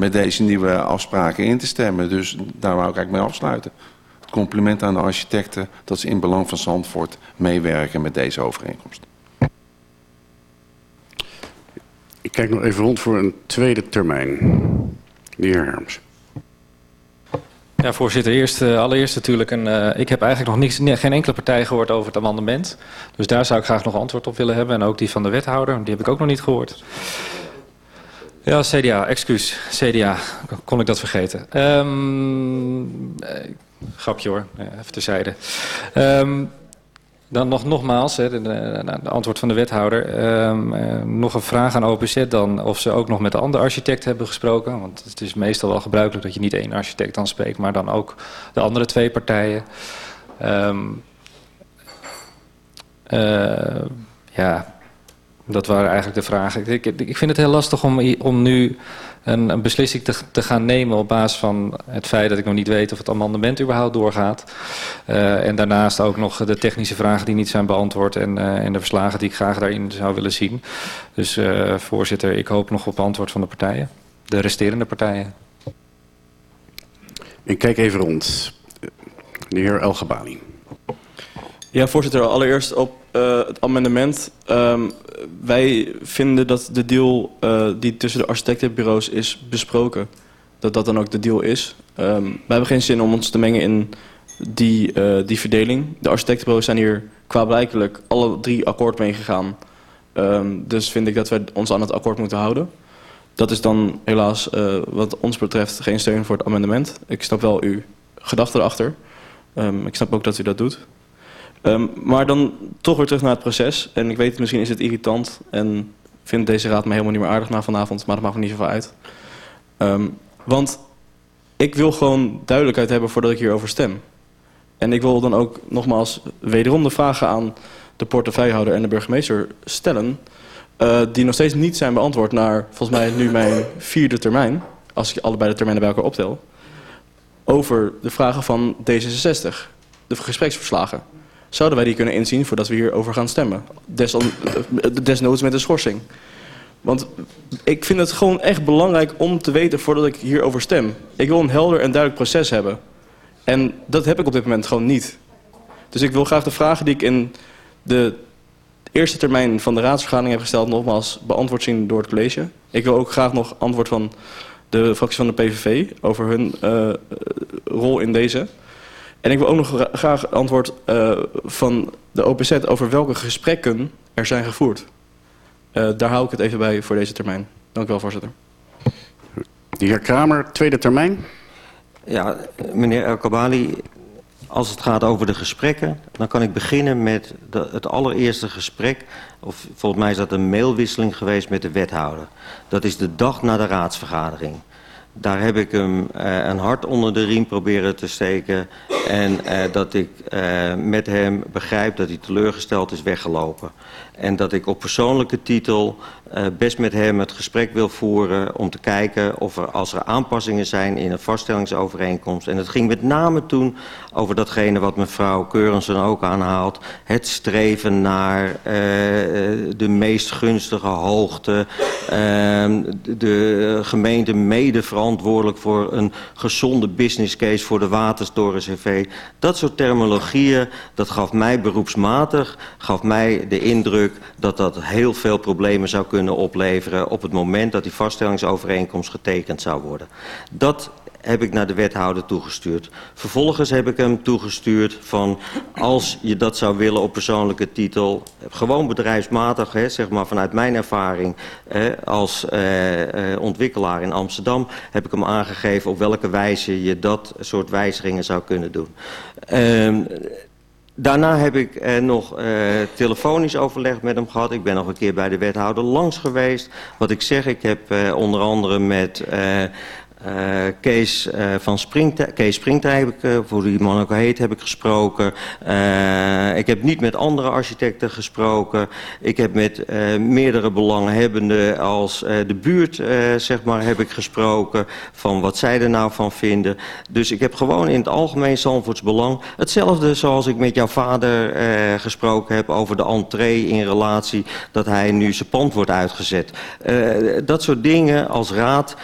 met deze nieuwe afspraken in te stemmen. Dus daar wou ik eigenlijk mee afsluiten. Het compliment aan de architecten dat ze in belang van Zandvoort meewerken met deze overeenkomst. Ik kijk nog even rond voor een tweede termijn. De heer Herms. Ja, voorzitter. Eerst, uh, allereerst natuurlijk, een, uh, ik heb eigenlijk nog niks, nee, geen enkele partij gehoord over het amendement. Dus daar zou ik graag nog antwoord op willen hebben. En ook die van de wethouder, die heb ik ook nog niet gehoord. Ja, CDA, excuus. CDA, kon ik dat vergeten. Um, grapje hoor, even terzijde. Um, dan nog nogmaals, hè, de, antwoord van de wethouder. Um, nog een vraag aan OPZ dan of ze ook nog met de andere architect hebben gesproken. Want het is meestal wel gebruikelijk dat je niet één architect dan spreekt, maar dan ook de andere twee partijen. Um, ja, dat waren eigenlijk de vragen. Ik, ik vind het heel lastig om, om nu een, een beslissing te, te, gaan nemen op basis van het feit dat ik nog niet weet of het amendement überhaupt doorgaat. Uh, en daarnaast ook nog de technische vragen die niet zijn beantwoord en, uh, en de verslagen die ik graag daarin zou willen zien. Dus uh, voorzitter, ik hoop nog op antwoord van de partijen, de resterende partijen. Ik kijk even rond. De heer El Gabali. Ja, voorzitter. Allereerst op uh, het amendement. Um, wij vinden dat de deal uh, die tussen de architectenbureaus is besproken, dat dat dan ook de deal is. Um, wij hebben geen zin om ons te mengen in die, uh, die verdeling. De architectenbureaus zijn hier qua blijkelijk alle drie akkoord mee gegaan. Um, dus vind ik dat we ons aan het akkoord moeten houden. Dat is dan helaas wat ons betreft geen steun voor het amendement. Ik snap wel uw gedachten erachter. Ik snap ook dat u dat doet. Um, maar dan toch weer terug naar het proces. En ik weet, misschien is het irritant en vindt deze raad me helemaal niet meer aardig na vanavond, maar dat maakt me niet zoveel uit. Um, want ik wil gewoon duidelijkheid hebben voordat ik hierover stem. En ik wil dan ook nogmaals wederom de vragen aan de portefeuillehouder en de burgemeester stellen... Uh, die nog steeds niet zijn beantwoord naar, volgens mij nu mijn vierde termijn... als ik allebei de termijnen bij elkaar optel... over de vragen van D66, de gespreksverslagen zouden wij die kunnen inzien voordat we hierover gaan stemmen. Deson, desnoods met een schorsing. Want ik vind het gewoon echt belangrijk om te weten voordat ik hierover stem. Ik wil een helder en duidelijk proces hebben. En dat heb ik op dit moment gewoon niet. Dus ik wil graag de vragen die ik in de eerste termijn van de raadsvergadering heb gesteld... nogmaals beantwoord zien door het college. Ik wil ook graag nog antwoord van de fractie van de PVV over hun uh, rol in deze... En ik wil ook nog graag antwoord uh, van de OPZ over welke gesprekken er zijn gevoerd. Uh, daar hou ik het even bij voor deze termijn. Dank u wel, voorzitter. De heer Kramer, tweede termijn. Ja, meneer El Kabali, als het gaat over de gesprekken, dan kan ik beginnen met de, het allereerste gesprek. Of volgens mij is dat een mailwisseling geweest met de wethouder. Dat is de dag na de raadsvergadering. Daar heb ik hem uh, een hart onder de riem proberen te steken. En uh, dat ik uh, met hem begrijp dat hij teleurgesteld is weggelopen. En dat ik op persoonlijke titel uh, best met hem het gesprek wil voeren... om te kijken of er, als er aanpassingen zijn in een vaststellingsovereenkomst... en het ging met name toen over datgene wat mevrouw Keurensen ook aanhaalt... het streven naar uh, de meest gunstige hoogte... Uh, de gemeente mede verantwoordelijk voor een gezonde business case... voor de Waterstoren CV. Dat soort terminologieën, dat gaf mij beroepsmatig... gaf mij de indruk dat dat heel veel problemen zou kunnen opleveren op het moment dat die vaststellingsovereenkomst getekend zou worden. Dat heb ik naar de wethouder toegestuurd. Vervolgens heb ik hem toegestuurd van als je dat zou willen op persoonlijke titel, gewoon bedrijfsmatig, hè, zeg maar vanuit mijn ervaring hè, als eh, eh, ontwikkelaar in Amsterdam, heb ik hem aangegeven op welke wijze je dat soort wijzigingen zou kunnen doen. Uh, Daarna heb ik eh, nog eh, telefonisch overleg met hem gehad. Ik ben nog een keer bij de wethouder langs geweest. Wat ik zeg, ik heb eh, onder andere met... Uh, eh, Kees, uh, van Springtij, Kees Springtij heb ik, uh, voor die man ook heet, heb ik gesproken. ik heb niet met andere architecten gesproken. Ik heb met meerdere belanghebbenden als de buurt, zeg maar, heb ik gesproken. Van wat zij er nou van vinden. Dus ik heb gewoon in het algemeen Zandvoorts belang. Hetzelfde zoals ik met jouw vader gesproken heb over de entree in relatie dat hij nu zijn pand wordt uitgezet. dat soort dingen als raad,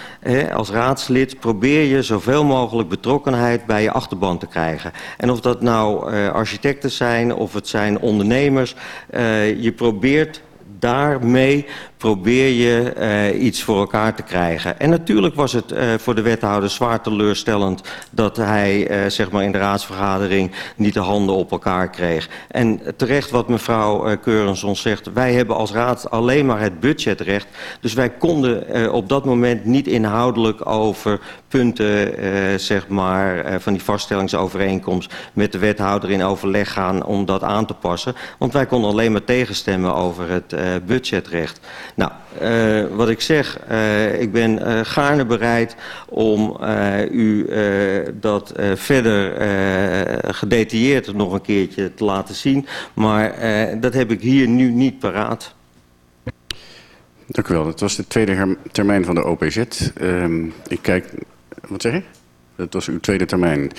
als raads raadslid probeer je zoveel mogelijk betrokkenheid bij je achterban te krijgen. En of dat nou uh, architecten zijn of het zijn ondernemers, uh, je probeert daarmee probeer je uh, iets voor elkaar te krijgen. En natuurlijk was het uh, voor de wethouder zwaar teleurstellend dat hij uh, zeg maar in de raadsvergadering niet de handen op elkaar kreeg. En terecht wat mevrouw Keurenson zegt, wij hebben als raad alleen maar het budgetrecht. Dus wij konden op dat moment niet inhoudelijk over punten zeg maar, van die vaststellingsovereenkomst met de wethouder in overleg gaan om dat aan te passen. Want wij konden alleen maar tegenstemmen over het budgetrecht. Nou, uh, wat ik zeg, uh, ik ben uh, gaarne bereid om u dat verder gedetailleerd nog een keertje te laten zien. Maar dat heb ik hier nu niet paraat. Dank u wel. Dat was de tweede termijn van de OPZ. Ehm, ik kijk... Wat zeg je? Dat was uw tweede termijn.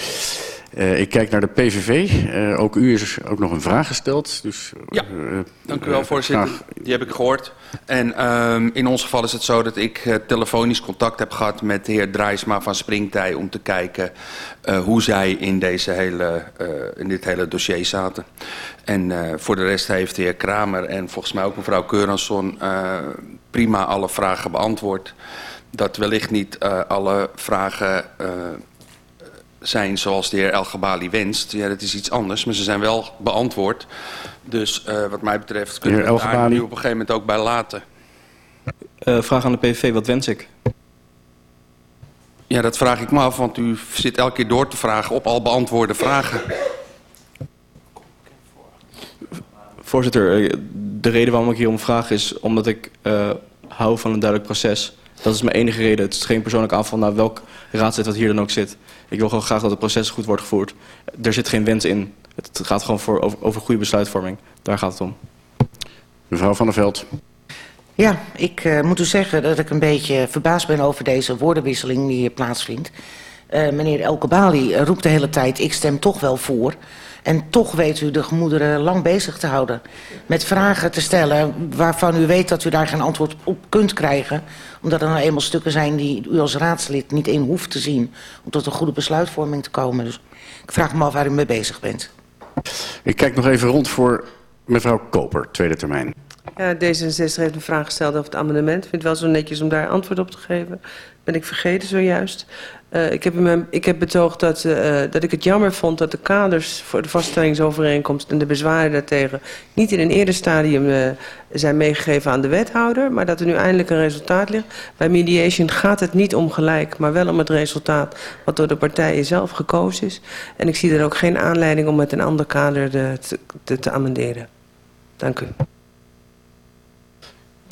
Uh, ik kijk naar de PVV. Uh, ook u is ook nog een vraag gesteld. Dus, ja, uh, dank u wel voorzitter. Graag. Die heb ik gehoord. En ehm, in ons geval is het zo dat ik telefonisch contact heb gehad met de heer Drijsma van Springtij... om te kijken hoe zij in, deze hele, in dit hele dossier zaten. En voor de rest heeft de heer Kramer en volgens mij ook mevrouw Keuransson... prima alle vragen beantwoord. Dat wellicht niet alle vragen zijn zoals de heer El Gabali wenst. Ja, dat is iets anders, maar ze zijn wel beantwoord. Dus uh, wat mij betreft kunnen we het daar nu op een gegeven moment ook bij laten. Uh, vraag aan de PVV, wat wens ik? Ja, dat vraag ik me af, want u zit elke keer door te vragen op al beantwoorde vragen. Voorzitter, eh, de reden waarom ik hierom vraag is omdat ik uh, hou van een duidelijk proces. Dat is mijn enige reden. Het is geen persoonlijk aanval naar welk raadslid wat hier dan ook zit. Ik wil gewoon graag dat het proces goed wordt gevoerd. Er zit geen wens in. Het gaat gewoon voor, over, over goede besluitvorming. Daar gaat het om. Mevrouw Van der Veld. Ja, ik uh, moet u zeggen dat ik een beetje verbaasd ben over deze woordenwisseling die hier plaatsvindt. Uh, meneer Elkebali roept de hele tijd, ik stem toch wel voor. En toch weet u de gemoederen lang bezig te houden. Met vragen te stellen waarvan u weet dat u daar geen antwoord op kunt krijgen. Omdat er nou eenmaal stukken zijn die u als raadslid niet in hoeft te zien. Om tot een goede besluitvorming te komen. Dus ik vraag me af waar u mee bezig bent. Ik kijk nog even rond voor mevrouw Koper, tweede termijn. Ja, D66 heeft een vraag gesteld over het amendement. Ik vind het wel zo netjes om daar antwoord op te geven. Ben ik vergeten zojuist. Uh, ik, heb hem, ik heb betoogd dat, uh, dat ik het jammer vond dat de kaders voor de vaststellingsovereenkomst en de bezwaren daartegen niet in een eerder stadium uh, zijn meegegeven aan de wethouder, maar dat er nu eindelijk een resultaat ligt. Bij mediation gaat het niet om gelijk, maar wel om het resultaat wat door de partijen zelf gekozen is. En ik zie er ook geen aanleiding om met een ander kader de, te, te amenderen. Dank u.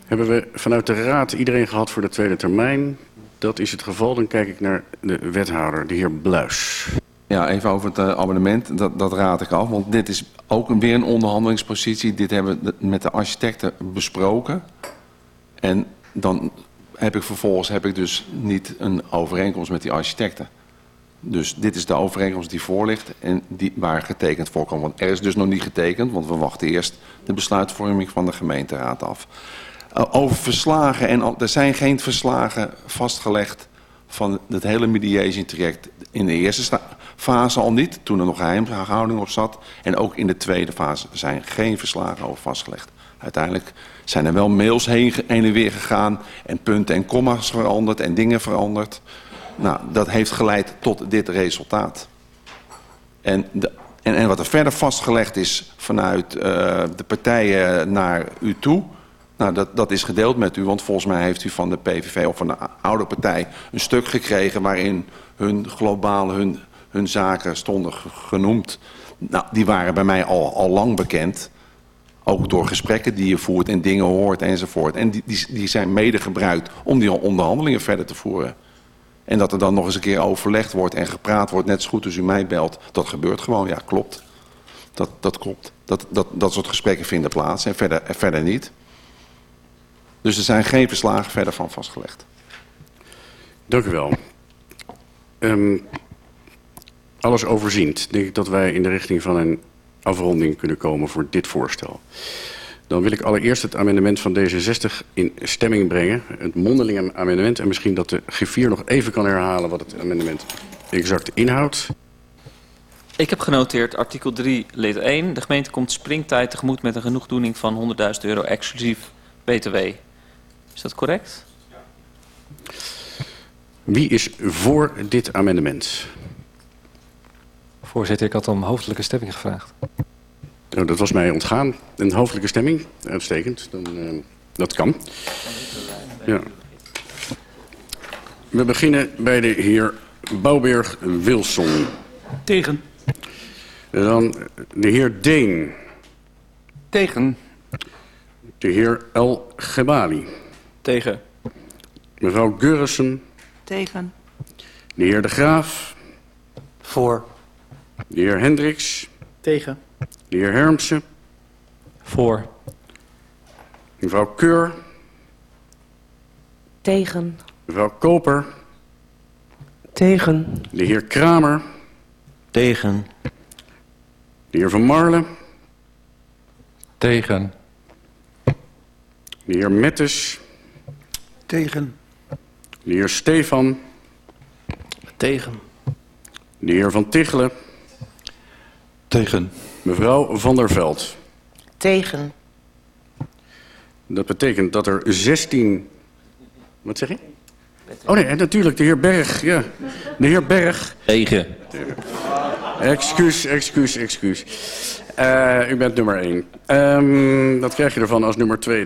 Hebben we vanuit de Raad iedereen gehad voor de tweede termijn? Dat is het geval. Dan kijk ik naar de wethouder, de heer Bluis. Ja, even over het uh, abonnement. Dat, dat raad ik af. Want dit is ook weer een onderhandelingspositie. Dit hebben we met de architecten besproken. En dan heb ik vervolgens heb ik dus niet een overeenkomst met die architecten. Dus dit is de overeenkomst die voor ligt en die, waar getekend voorkomt. Want er is dus nog niet getekend, want we wachten eerst de besluitvorming van de gemeenteraad af. Uh, over verslagen, en er zijn geen verslagen vastgelegd van het hele mediation traject in de eerste fase al niet, toen er nog geheimhouding op zat. En ook in de tweede fase zijn geen verslagen over vastgelegd. Uiteindelijk zijn er wel mails heen, en weer gegaan en punten en komma's veranderd en dingen veranderd. Nou, dat heeft geleid tot dit resultaat. En, en, en wat er verder vastgelegd is vanuit uh, de partijen naar u toe... Nou, dat, dat is gedeeld met u, want volgens mij heeft u van de PVV of van de oude partij een stuk gekregen waarin hun globale, hun, zaken stonden genoemd. Nou, die waren bij mij al, al lang bekend. Ook door gesprekken die je voert en dingen hoort enzovoort. En die, die, die zijn mede gebruikt om die onderhandelingen verder te voeren. En dat er dan nog eens een keer overlegd wordt en gepraat wordt, net zo goed als u mij belt. Dat gebeurt gewoon, ja, klopt. Dat, dat klopt. Dat, dat, dat soort gesprekken vinden plaats en verder, verder niet. Dus er zijn geen verslagen verder van vastgelegd. Dank u wel. Um, alles overziend, denk ik dat wij in de richting van een afronding kunnen komen voor dit voorstel. Dan wil ik allereerst het amendement van D66 in stemming brengen. Het mondelinge amendement. En misschien dat de griffier nog even kan herhalen wat het amendement exact inhoudt. Ik heb genoteerd artikel 3 lid 1. De gemeente komt springtijd tegemoet met een genoegdoening van 100.000 euro exclusief btw. Is dat correct? Wie is voor dit amendement? Voorzitter, ik had om hoofdelijke stemming gevraagd. Nou, dat was mij ontgaan. Een hoofdelijke stemming, uitstekend. Dan, uh, dat kan. Ja. We beginnen bij de heer Bouwberg-Wilson. Tegen. Dan de heer Deen. Tegen. De heer El Gebali. Tegen. Mevrouw Geurissen. Tegen. De heer De Graaf. Voor. De heer Hendricks. Tegen. De heer Hermsen. Voor. Mevrouw Keur. Tegen. Mevrouw Koper. Tegen. De heer Kramer. Tegen. De heer Van Marlen. Tegen. De heer Mettes. Tegen. De heer Stefan. Tegen. De heer Van Tichelen. Tegen. Mevrouw Van der Veld. Tegen. Dat betekent dat er 16... Wat zeg je? Oh nee, natuurlijk, de heer Berg. Ja. De heer Berg. Tegen. Excuus, excuus, excuus. Uh, u bent nummer 1. Um, dat krijg je ervan als nummer 2.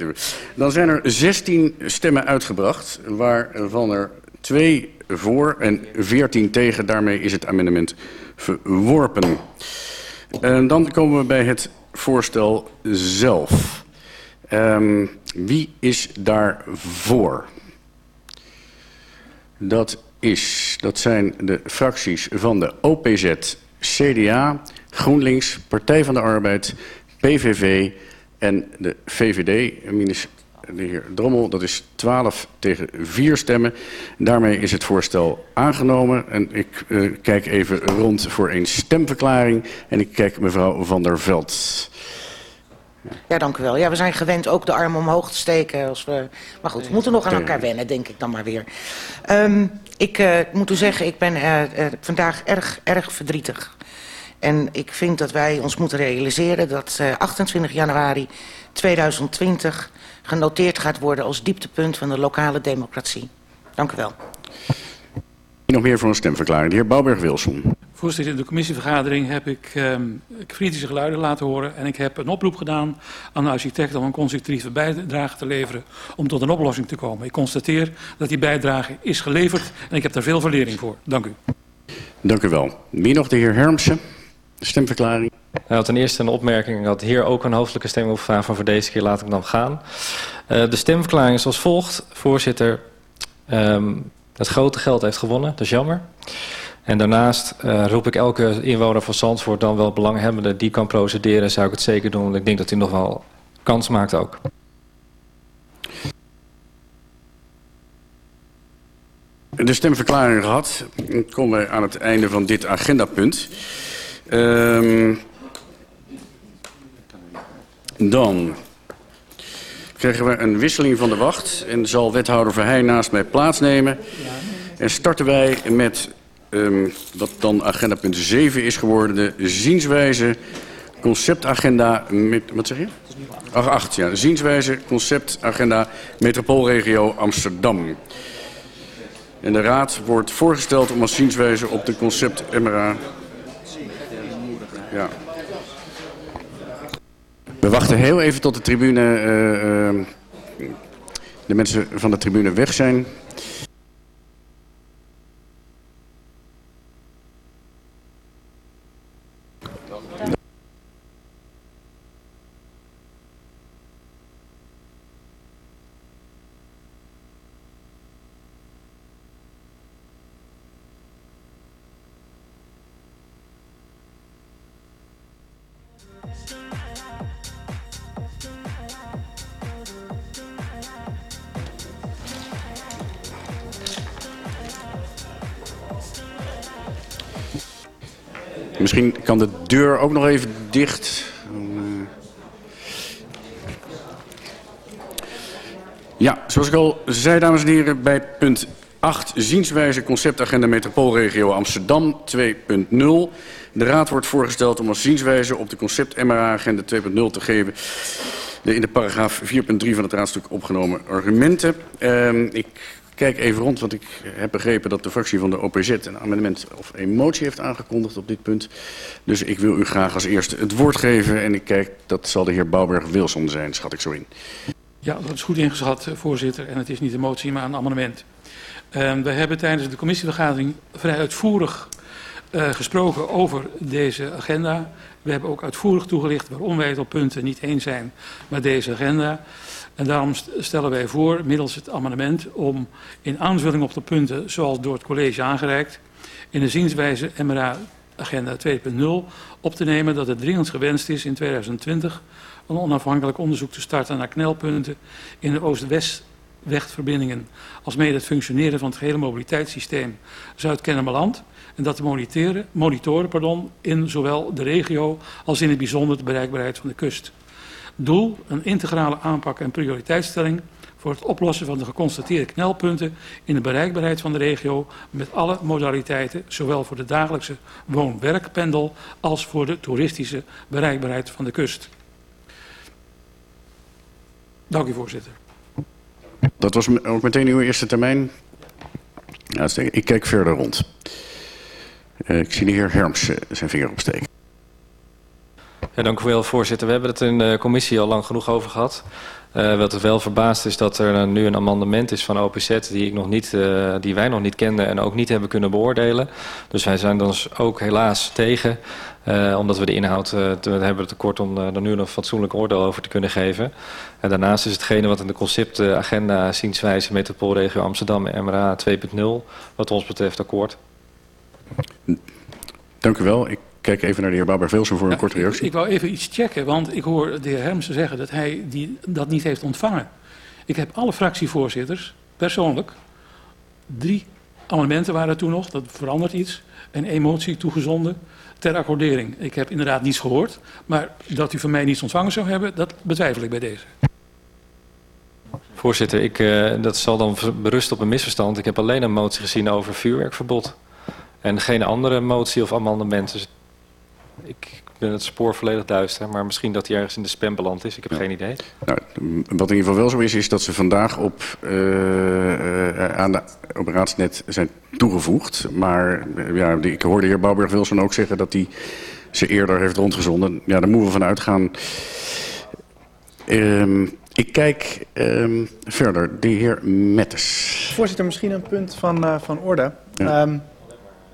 Dan zijn er 16 stemmen uitgebracht, waarvan er 2 voor en 14 tegen. Daarmee is het amendement verworpen. En dan komen we bij het voorstel zelf. Um, wie is daar voor? Dat, is, dat zijn de fracties van de OPZ, CDA, GroenLinks, Partij van de Arbeid, PVV en de VVD. De heer Drommel, dat is 12 tegen 4 stemmen. Daarmee is het voorstel aangenomen. En ik uh, kijk even rond voor een stemverklaring. En ik kijk mevrouw Van der Veld. Ja, dank u wel. Ja, we zijn gewend ook de armen omhoog te steken. Als we... Maar goed, we moeten nog aan elkaar wennen, denk ik dan maar weer. Um, ik uh, moet u zeggen, ik ben uh, vandaag erg, erg verdrietig. En ik vind dat wij ons moeten realiseren dat 28 januari 2020 genoteerd gaat worden als dieptepunt van de lokale democratie. Dank u wel. Nog meer voor een stemverklaring. De heer Bouwberg-Wilson. Voorzitter, in de commissievergadering heb ik um, kritische geluiden laten horen. En ik heb een oproep gedaan aan de architect om een constructieve bijdrage te leveren om tot een oplossing te komen. Ik constateer dat die bijdrage is geleverd en ik heb daar veel verlering voor. Dank u. Dank u wel. Wie nog? De heer Hermsen. Stemverklaring. Nou, ten eerste een opmerking. Had hier ook een hoofdelijke stemming over vragen van voor deze keer laat ik dan gaan. Uh, de stemverklaring is als volgt. Voorzitter, um, het grote geld heeft gewonnen. Dat is jammer. En daarnaast uh, roep ik elke inwoner van Zandvoort dan wel belanghebbende die kan procederen, zou ik het zeker doen. Want ik denk dat hij nog wel kans maakt ook. De stemverklaring gehad. Dan komen we aan het einde van dit agendapunt. Um, dan krijgen we een wisseling van de wacht en zal wethouder Verheij naast mij plaatsnemen. En starten wij met um, wat dan agenda punt 7 is geworden, de zienswijze conceptagenda, met, wat zeg je? Ach, 8, ja. Zienswijze conceptagenda metropoolregio Amsterdam. En de raad wordt voorgesteld om als zienswijze op de concept MRA... Ja. We wachten heel even tot de tribune, uh, uh, de mensen van de tribune weg zijn. Misschien kan de deur ook nog even dicht. Ja, zoals ik al zei, dames en heren, bij punt 8, zienswijze conceptagenda metropoolregio Amsterdam 2.0. De Raad wordt voorgesteld om als zienswijze op de concept MRA-agenda 2.0 te geven de in de paragraaf 4.3 van het raadstuk opgenomen argumenten. Uh, ik kijk even rond, want ik heb begrepen dat de fractie van de OPZ een amendement of een motie heeft aangekondigd op dit punt. Dus ik wil u graag als eerste het woord geven en ik kijk, dat zal de heer Bouwberg-Wilson zijn, schat ik zo in. Ja, dat is goed ingeschat, eh, voorzitter. En het is niet een motie, maar een amendement. Uh, we hebben tijdens de commissievergadering vrij uitvoerig uh, gesproken over deze agenda. We hebben ook uitvoerig toegelicht waarom wij het op punten niet eens zijn met deze agenda. En daarom stellen wij voor, middels het amendement, om in aanvulling op de punten zoals door het college aangereikt, in de zienswijze MRA agenda 2.0 op te nemen dat het dringend gewenst is in 2020 een onafhankelijk onderzoek te starten naar knelpunten in de Oost-West-wegverbindingen, alsmede het functioneren van het gehele mobiliteitssysteem Zuid-Kennemerland. En dat te monitoren, monitoren pardon, in zowel de regio als in het bijzonder de bereikbaarheid van de kust. Doel, een integrale aanpak en prioriteitsstelling voor het oplossen van de geconstateerde knelpunten in de bereikbaarheid van de regio met alle modaliteiten, zowel voor de dagelijkse woon-werkpendel als voor de toeristische bereikbaarheid van de kust. Dank u, voorzitter. Dat was ook meteen uw eerste termijn. Ik kijk verder rond. Uh, ik zie de heer Herms zijn vinger opsteken. Ja, dank u wel, voorzitter. We hebben het in de commissie al lang genoeg over gehad. Uh, wat het wel verbaast is dat er nu een amendement is van OPZ die, ik nog niet, uh, die wij nog niet kenden en ook niet hebben kunnen beoordelen. Dus wij zijn dus ook helaas tegen, uh, omdat we de inhoud te, hebben tekort om er nu een fatsoenlijk oordeel over te kunnen geven. En daarnaast is hetgene wat in de conceptagenda zienswijze metropoolregio Amsterdam MRA 2.0 wat ons betreft akkoord. Dank u wel. Ik kijk even naar de heer Baber-Vilsen voor een korte reactie. Ik, ik wou even iets checken, want ik hoor de heer Hermsen zeggen dat hij die, dat niet heeft ontvangen. Ik heb alle fractievoorzitters, persoonlijk, drie amendementen waren er toen nog, dat verandert iets, en één motie toegezonden ter accordering. Ik heb inderdaad niets gehoord, maar dat u van mij niets ontvangen zou hebben, dat betwijfel ik bij deze. Voorzitter, ik, uh, dat zal dan berusten op een misverstand. Ik heb alleen een motie gezien over vuurwerkverbod. En geen andere motie of amendement. Ik ben het spoor volledig duister, maar misschien dat hij ergens in de spam beland is. Ik heb ja. geen idee. Nou, wat in ieder geval wel zo is, is dat ze vandaag op, uh, uh, aan de, op Raadsnet zijn toegevoegd. Maar uh, ja, ik hoorde de heer Bouwberg-Wilson ook zeggen dat hij ze eerder heeft rondgezonden. Ja, daar moeten we van uitgaan. Um, ik kijk um, verder. De heer Mettes. Voorzitter, misschien een punt van, van orde. Ja. Um,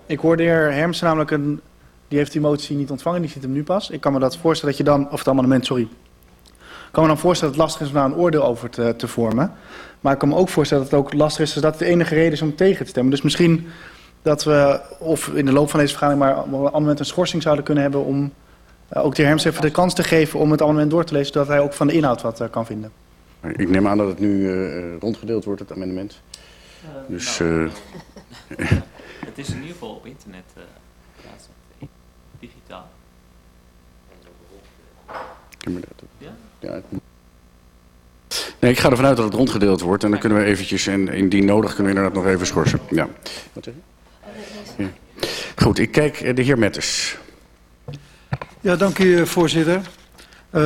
ik hoorde de heer Hermsen namelijk een die heeft die motie niet ontvangen, die ziet hem nu pas. Ik kan me dat voorstellen dat je dan, of het amendement, sorry. Ik kan me dan voorstellen dat het lastig is om daar een oordeel over te, te vormen. Maar ik kan me ook voorstellen dat het ook lastig is, dus dat het de enige reden is om tegen te stemmen. Dus misschien dat we, of in de loop van deze vergadering, maar op een amendement een schorsing zouden kunnen hebben om uh, ook de heer Herms even de kans te geven om het amendement door te lezen, zodat hij ook van de inhoud wat uh, kan vinden. Ik neem aan dat het nu uh, rondgedeeld wordt, het amendement. dus, nou. het is in ieder geval op internet Ja? ja Nee, ik ga ervan uit dat het rondgedeeld wordt en dan kunnen we eventjes, en indien nodig kunnen we inderdaad nog even schorsen. Ja. Wat zeg je? Ja. Goed, ik kijk de heer Metters. Ja, dank u voorzitter. Uh,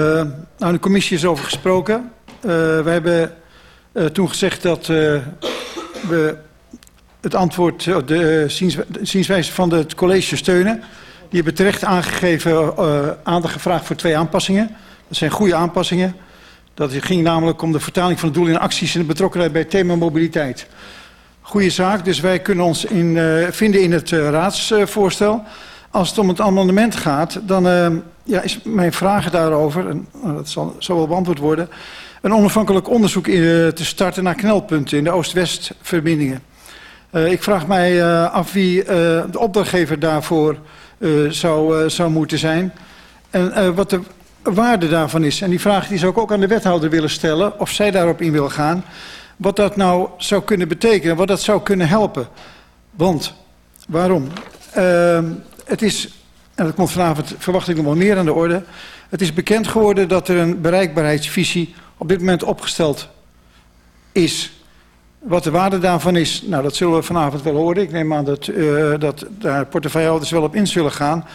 nou, de commissie is over gesproken. Uh, we hebben uh, toen gezegd dat we het antwoord, de zienswijze van het college steunen. Die hebben terecht aangegeven, uh, aandacht gevraagd voor twee aanpassingen. Dat zijn goede aanpassingen. Dat ging namelijk om de vertaling van de doelen en acties en de betrokkenheid bij het thema mobiliteit. Goede zaak, dus wij kunnen ons in, uh, vinden in het uh, raadsvoorstel. Als het om het amendement gaat, dan uh, ja, is mijn vraag daarover, en dat zal, zal wel beantwoord worden, een onafhankelijk onderzoek in, te starten naar knelpunten in de Oost-West verbindingen. ik vraag mij af wie de opdrachtgever daarvoor zou, zou moeten zijn. En wat de waarde daarvan is. En die vraag die zou ik ook aan de wethouder willen stellen, of zij daarop in wil gaan. Wat dat nou zou kunnen betekenen, wat dat zou kunnen helpen. Want, waarom? Uh, het is, en dat komt vanavond, verwacht ik nog wel meer aan de orde. Het is bekend geworden dat er een bereikbaarheidsvisie op dit moment opgesteld is. Wat de waarde daarvan is, nou dat zullen we vanavond wel horen. Ik neem aan dat, uh, dat daar portefeuillehouders wel op in zullen gaan.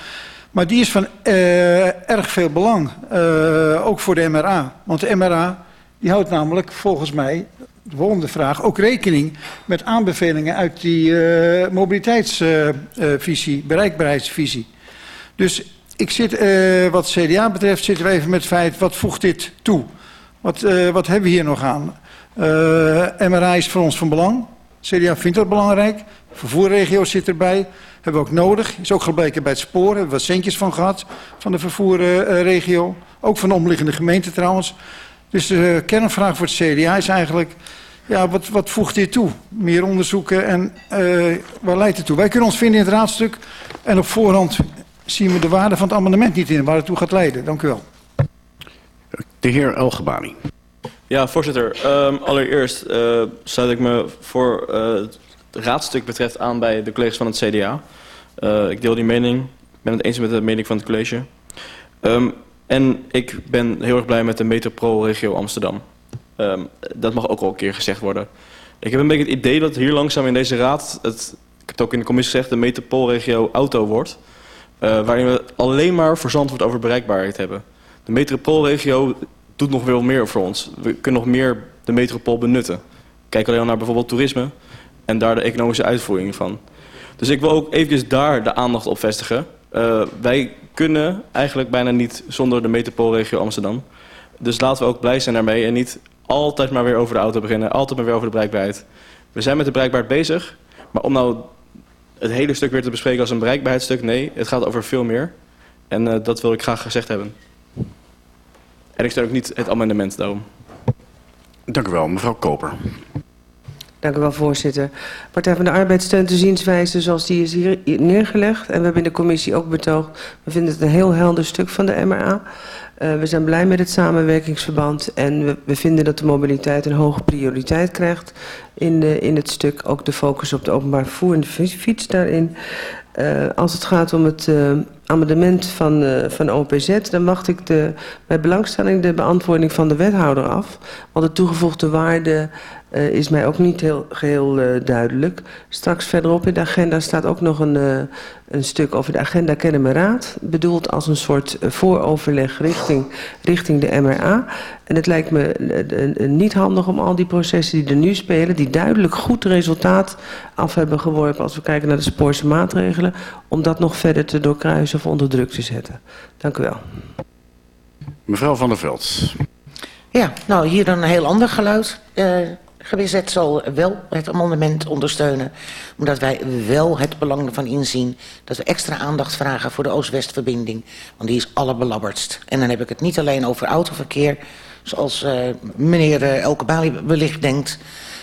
Maar die is van uh, erg veel belang, uh, ook voor de MRA. Want de MRA die houdt namelijk volgens mij, de volgende vraag, ook rekening met aanbevelingen uit die uh, mobiliteitsvisie, bereikbaarheidsvisie. Dus ik zit, wat CDA betreft zitten we even met het feit, wat voegt dit toe? Wat, wat hebben we hier nog aan? MRA is voor ons van belang. CDA vindt dat belangrijk. Vervoerregio zit erbij. Hebben we ook nodig. Is ook gebleken bij het spoor. Hebben we wat centjes van gehad. Van de vervoerregio. ook van de omliggende gemeente trouwens. Dus de kernvraag voor het CDA is eigenlijk... Ja, wat, wat voegt dit toe? Meer onderzoeken en uh, waar leidt het toe? Wij kunnen ons vinden in het raadstuk. En op voorhand zien we de waarde van het amendement niet in. Waar het toe gaat leiden. Dank u wel. De heer Elgebani. Ja, voorzitter. Um, allereerst uh, sluit ik me voor uh, raadstuk betreft aan bij de collega's van het CDA. Uh, ik deel die mening. Ik ben het eens met de mening van het college. Um, en ik ben heel erg blij met de metropoolregio Amsterdam. Um, dat mag ook al een keer gezegd worden. Ik heb een beetje het idee dat hier langzaam in deze raad... Het, ik heb het ook in de commissie gezegd, de metropoolregio auto wordt. Uh, waarin we alleen maar verzandwoord over bereikbaarheid hebben. De metropoolregio doet nog veel meer voor ons. We kunnen nog meer de metropool benutten. Kijk alleen al naar bijvoorbeeld toerisme en daar de economische uitvoering van. Dus ik wil ook eventjes daar de aandacht op vestigen. Uh, wij kunnen eigenlijk bijna niet zonder de metropoolregio Amsterdam. Dus laten we ook blij zijn daarmee en niet altijd maar weer over de auto beginnen. Altijd maar weer over de bereikbaarheid. We zijn met de bereikbaarheid bezig. Maar om nou het hele stuk weer te bespreken als een bereikbaarheidsstuk... nee, het gaat over veel meer. En uh, dat wil ik graag gezegd hebben. En ik steun ook niet het amendement daarom. Dank u wel, mevrouw Koper. Dank u wel, voorzitter. Partij van de Arbeid steunt de zienswijze zoals die is hier neergelegd. En we hebben in de commissie ook betoogd. We vinden het een heel helder stuk van de MRA. Uh, we zijn blij met het samenwerkingsverband. En we, vinden dat de mobiliteit een hoge prioriteit krijgt in, de, in het stuk. Ook de focus op de openbaar vervoer en de fiets daarin. Uh, als het gaat om het uh, amendement van, uh, van OPZ... dan wacht ik de, bij belangstelling de beantwoording van de wethouder af. Want de toegevoegde waarde uh, is mij ook niet heel, geheel uh, duidelijk. Straks verderop in de agenda staat ook nog een, uh, een stuk over de agenda Kennemerraad. Bedoeld als een soort vooroverleg richting, richting de MRA. En het lijkt me niet handig om al die processen die er nu spelen... die duidelijk goed resultaat af hebben geworpen... als we kijken naar de spoorse maatregelen... om dat nog verder te doorkruisen of onder druk te zetten. Dank u wel. Mevrouw Van der Veld. Ja, nou hier dan een heel ander geluid... GWZ zal wel het amendement ondersteunen, omdat wij wel het belang ervan inzien dat we extra aandacht vragen voor de Oost-West-verbinding, want die is allerbelabberdst. En dan heb ik het niet alleen over autoverkeer, zoals uh, meneer uh, Elke Bali wellicht denkt,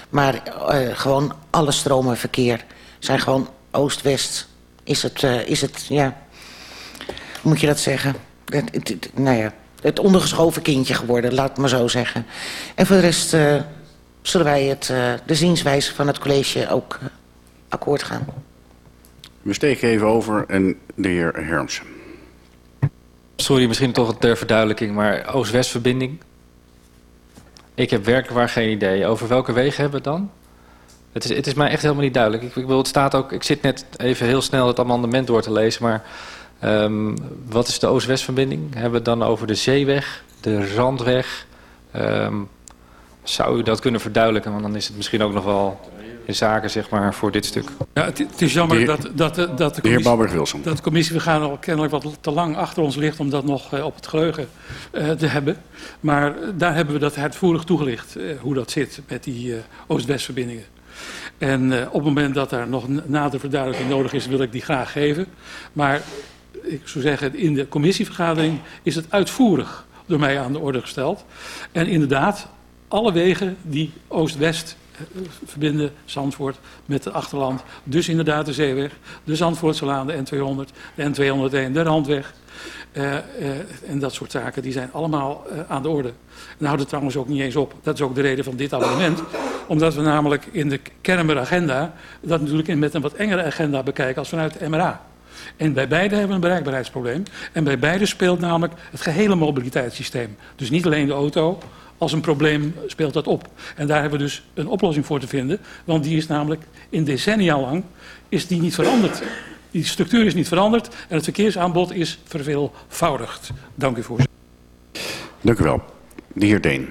maar uh, gewoon alle stromen verkeer zijn gewoon Oost-West. Is het, is het, ja, hoe moet je dat zeggen? Het, het, nou ja, het ondergeschoven kindje geworden, laat het maar zo zeggen. En voor de rest zullen wij het, uh, de zienswijze van het college ook uh, akkoord gaan. We steken even over en de heer Hermsen. Sorry, misschien toch ter verduidelijking, maar Oost-West-verbinding. Ik heb werkelijk waar geen idee. Over welke wegen hebben we het dan? Het is, het is mij echt helemaal niet duidelijk. Ik, ik, wil, het staat ook, ik zit net even heel snel het amendement door te lezen, maar um, wat is de Oost-West-verbinding? Hebben we het dan over de Zeeweg, de Randweg? Um, zou u dat kunnen verduidelijken? Want dan is het misschien ook nog wel in zaken zeg maar, voor dit stuk. Ja, het, het is jammer heer, dat, dat, dat, de commissie, dat de commissievergadering al kennelijk wat te lang achter ons ligt... om dat nog uh, op het geheugen uh, te hebben. Maar daar hebben we dat uitvoerig toegelicht, uh, hoe dat zit met die Oost-West-verbindingen. En op het moment dat daar nog nader verduidelijking nodig is, wil ik die graag geven. Maar ik zou zeggen, in de commissievergadering is het uitvoerig door mij aan de orde gesteld. En inderdaad, alle wegen die Oost-West verbinden Zandvoort met het achterland. Dus inderdaad de Zeeweg, de Zandvoortselaan, de N200, de N201, de Randweg. Uh, uh, en dat soort zaken, die zijn allemaal aan de orde. En houden trouwens ook niet eens op. Dat is ook de reden van dit amendement. Omdat we namelijk in de kernere agenda... dat natuurlijk met een wat engere agenda bekijken als vanuit de MRA. En bij beide hebben we een bereikbaarheidsprobleem. En bij beide speelt namelijk het gehele mobiliteitssysteem. Dus niet alleen de auto, als een probleem speelt dat op. En daar hebben we dus een oplossing voor te vinden. Want die is namelijk in decennia lang is die niet veranderd. Die structuur is niet veranderd en het verkeersaanbod is verveelvoudigd. Dank u voorzitter. Dank u wel. De heer Deen.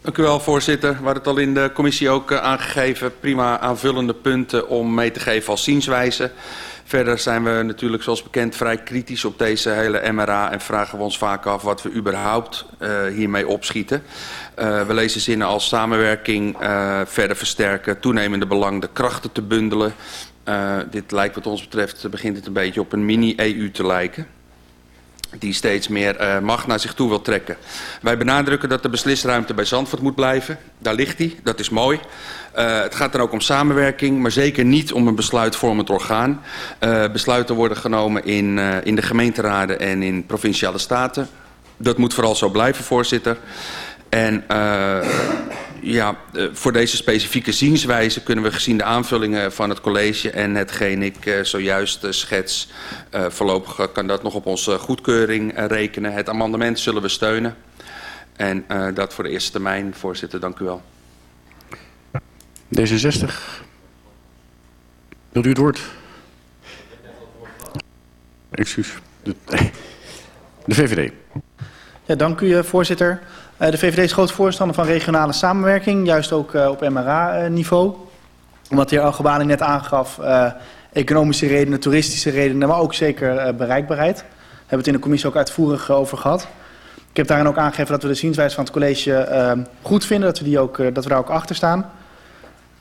Dank u wel, voorzitter. We hadden het al in de commissie ook uh, aangegeven. Prima aanvullende punten om mee te geven als zienswijze. Verder zijn we natuurlijk zoals bekend vrij kritisch op deze hele MRA... en vragen we ons vaak af wat we überhaupt uh, hiermee opschieten. Uh, we lezen zinnen als samenwerking uh, verder versterken... toenemende belang de krachten te bundelen. dit lijkt wat ons betreft, begint het een beetje op een mini-EU te lijken die steeds meer uh, macht naar zich toe wil trekken. Wij benadrukken dat de beslisruimte bij Zandvoort moet blijven. Daar ligt die, dat is mooi. Uh, het gaat dan ook om samenwerking, maar zeker niet om een besluitvormend orgaan. Uh, besluiten worden genomen in, in de gemeenteraden en in provinciale staten. Dat moet vooral zo blijven, voorzitter. En ja, voor deze specifieke zienswijze kunnen we gezien de aanvullingen van het college en hetgeen ik uh, zojuist uh, schets, voorlopig kan dat nog op onze goedkeuring rekenen. Het amendement zullen we steunen. En dat voor de eerste termijn, voorzitter, dank u wel. D66. Wilt u het woord? Excuus. De, de VVD. Ja, dank u, voorzitter. Uh, de VVD is groot voorstander van regionale samenwerking, juist ook uh, op MRA-niveau. Wat de heer Algebali net aangaf, uh, economische redenen, toeristische redenen, maar ook zeker bereikbaarheid. Daar hebben we het in de commissie ook uitvoerig over gehad. Ik heb daarin ook aangegeven dat we de zienswijze van het college goed vinden, dat we, die ook, dat we daar ook achter staan.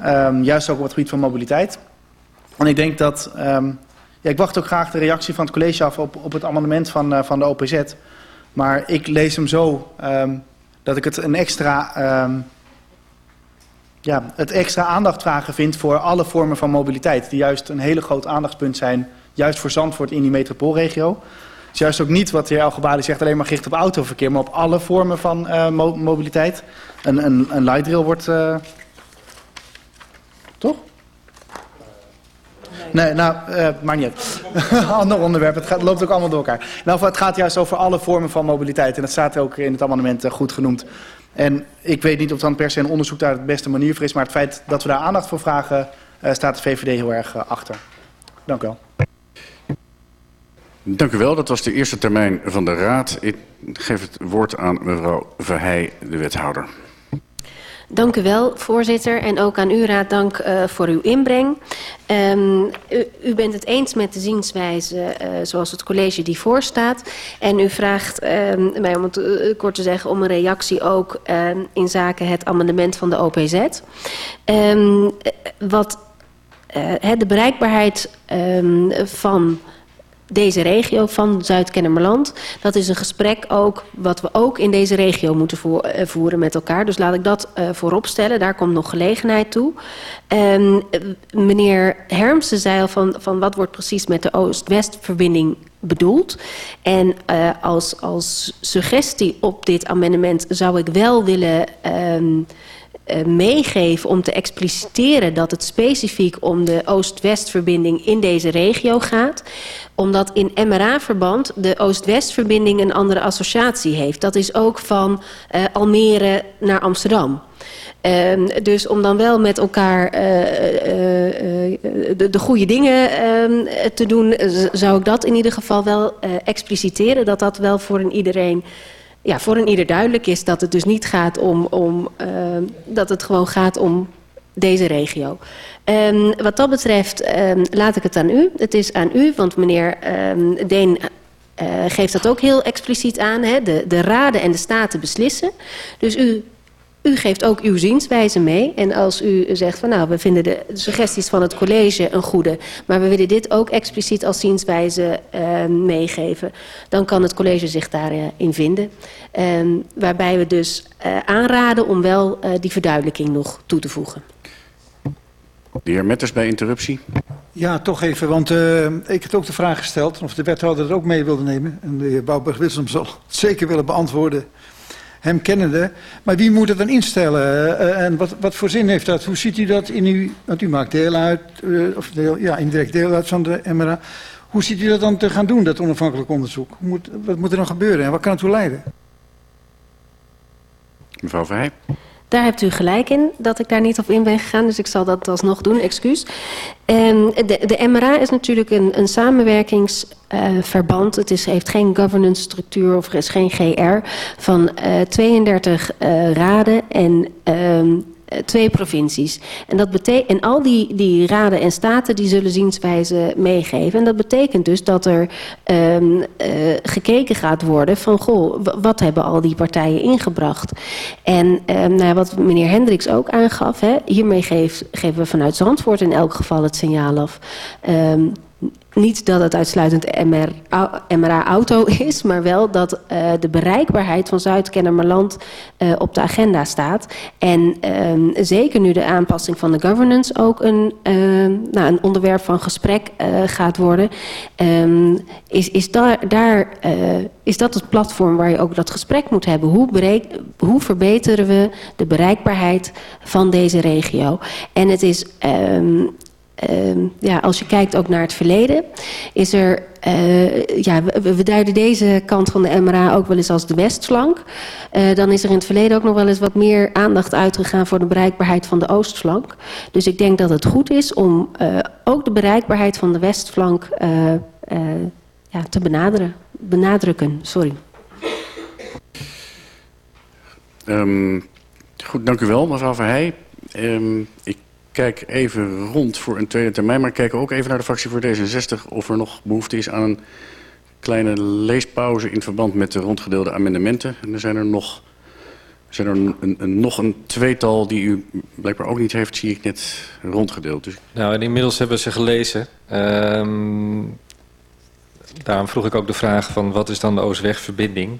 Um, juist ook op het gebied van mobiliteit. En ik denk dat, um, ja, ik wacht ook graag de reactie van het college af op, op het amendement van, van de OPZ. Maar ik lees hem zo... Um, dat ik het een extra, um, ja, het extra aandacht vragen vind voor alle vormen van mobiliteit. Die juist een hele groot aandachtspunt zijn, juist voor Zandvoort in die metropoolregio. Het is juist ook niet wat de heer Algebali zegt, alleen maar gericht op autoverkeer, maar op alle vormen van mo mobiliteit. Een, een, een light rail wordt... Uh, toch? Nee, nou, uh, maakt niet. Ander onderwerp, het gaat, loopt ook allemaal door elkaar. Nou, het gaat juist over alle vormen van mobiliteit. En dat staat ook in het amendement uh, goed genoemd. En ik weet niet of dan per se een onderzoek daar de beste manier voor is. Maar het feit dat we daar aandacht voor vragen, uh, staat de VVD heel erg achter. Dank u wel. Dank u wel. Dat was de eerste termijn van de Raad. Ik geef het woord aan mevrouw Verheij, de wethouder. Dank u wel, voorzitter. En ook aan u, Raad, dank uh, voor uw inbreng. Um, u, bent het eens met de zienswijze uh, zoals het college die voorstaat. En u vraagt um, mij, om het uh, kort te zeggen, om een reactie ook um, in zaken het amendement van de OPZ. wat de bereikbaarheid van deze regio van Zuid-Kennemerland. Dat is een gesprek ook wat we ook in deze regio moeten voeren met elkaar. Dus laat ik dat uh, voorop stellen. Daar komt nog gelegenheid toe. Um, meneer Hermsen zei al van, van wat wordt precies met de Oost-West-verbinding bedoeld. En als, als suggestie op dit amendement zou ik wel willen... Uh, meegeven om te expliciteren dat het specifiek om de Oost-West-verbinding in deze regio gaat. Omdat in MRA-verband de Oost-West-verbinding een andere associatie heeft. Dat is ook van uh, Almere naar Amsterdam. Uh, dus om dan wel met elkaar uh, de, de, goede dingen te doen, zou ik dat in ieder geval wel expliciteren. Dat dat wel voor een iedereen ja, voor een ieder duidelijk is dat het dus niet gaat om, om uh, dat het gewoon gaat om deze regio. Um, wat dat betreft um, laat ik het aan u. Het is aan u, want meneer Deen uh, geeft dat ook heel expliciet aan. Hè? De, de raden en de staten beslissen. Dus u u geeft ook uw zienswijze mee. En als u zegt van nou, we vinden de suggesties van het college een goede, maar we willen dit ook expliciet als zienswijze uh, meegeven, dan kan het college zich daarin vinden. Uh, waarbij we dus uh, aanraden om wel uh, die verduidelijking nog toe te voegen. De heer Metters bij interruptie. Ja, toch even, want uh, ik heb ook de vraag gesteld of de wethouder het ook mee wilde nemen. En de heer Bouwberg-Wilson zal het zeker willen beantwoorden hem kennende. Maar wie moet het dan instellen? Uh, en wat, wat voor zin heeft dat? Hoe ziet u dat in uw... Want u maakt deel uit, uh, of deel, ja, indirect deel uit van de MRA. Hoe ziet u dat dan te gaan doen, dat onafhankelijk onderzoek? Hoe moet, wat moet er dan gebeuren en wat kan het toe leiden? Mevrouw Verheij. Daar hebt u gelijk in dat ik daar niet op in ben gegaan, dus ik zal dat alsnog doen, excuus. Um, de, de MRA is natuurlijk een, een samenwerkingsverband. Het is, heeft geen governance structuur of er is geen GR van uh, 32 uh, raden en um, twee provincies. En, dat betekent, en al die, die raden en staten die zullen zienswijze meegeven. En dat betekent dus dat er um, uh, gekeken gaat worden van... goh, wat hebben al die partijen ingebracht? En um, nou, wat meneer Hendricks ook aangaf... Hè, hiermee geef, geven we vanuit Zandvoort in elk geval het signaal af... Um, niet dat het uitsluitend MR, MRA-auto is, maar wel dat uh, de bereikbaarheid van Zuid-Kennemerland uh, op de agenda staat. En um, zeker nu de aanpassing van de governance ook een, uh, nou, een onderwerp van gesprek gaat worden, um, is, is, daar, daar, is dat het platform waar je ook dat gesprek moet hebben. Hoe, hoe verbeteren we de bereikbaarheid van deze regio? En het is... ja, als je kijkt ook naar het verleden, is er, uh, ja, we, we, duiden deze kant van de MRA ook wel eens als de westflank. Uh, dan is er in het verleden ook nog wel eens wat meer aandacht uitgegaan voor de bereikbaarheid van de oostflank. Dus ik denk dat het goed is om ook de bereikbaarheid van de westflank ja, te benaderen, benadrukken. Sorry. Um, goed, dank u wel, mevrouw Verheij. Um, ik kijk even rond voor een tweede termijn, maar kijk ook even naar de fractie voor D66 of er nog behoefte is aan een kleine leespauze in verband met de rondgedeelde amendementen. En er zijn er nog, zijn er een, een, nog een tweetal die u blijkbaar ook niet heeft, zie ik net rondgedeeld. Dus... Nou, inmiddels hebben ze gelezen. Um, daarom vroeg ik ook de vraag van wat is dan de Oostwegverbinding?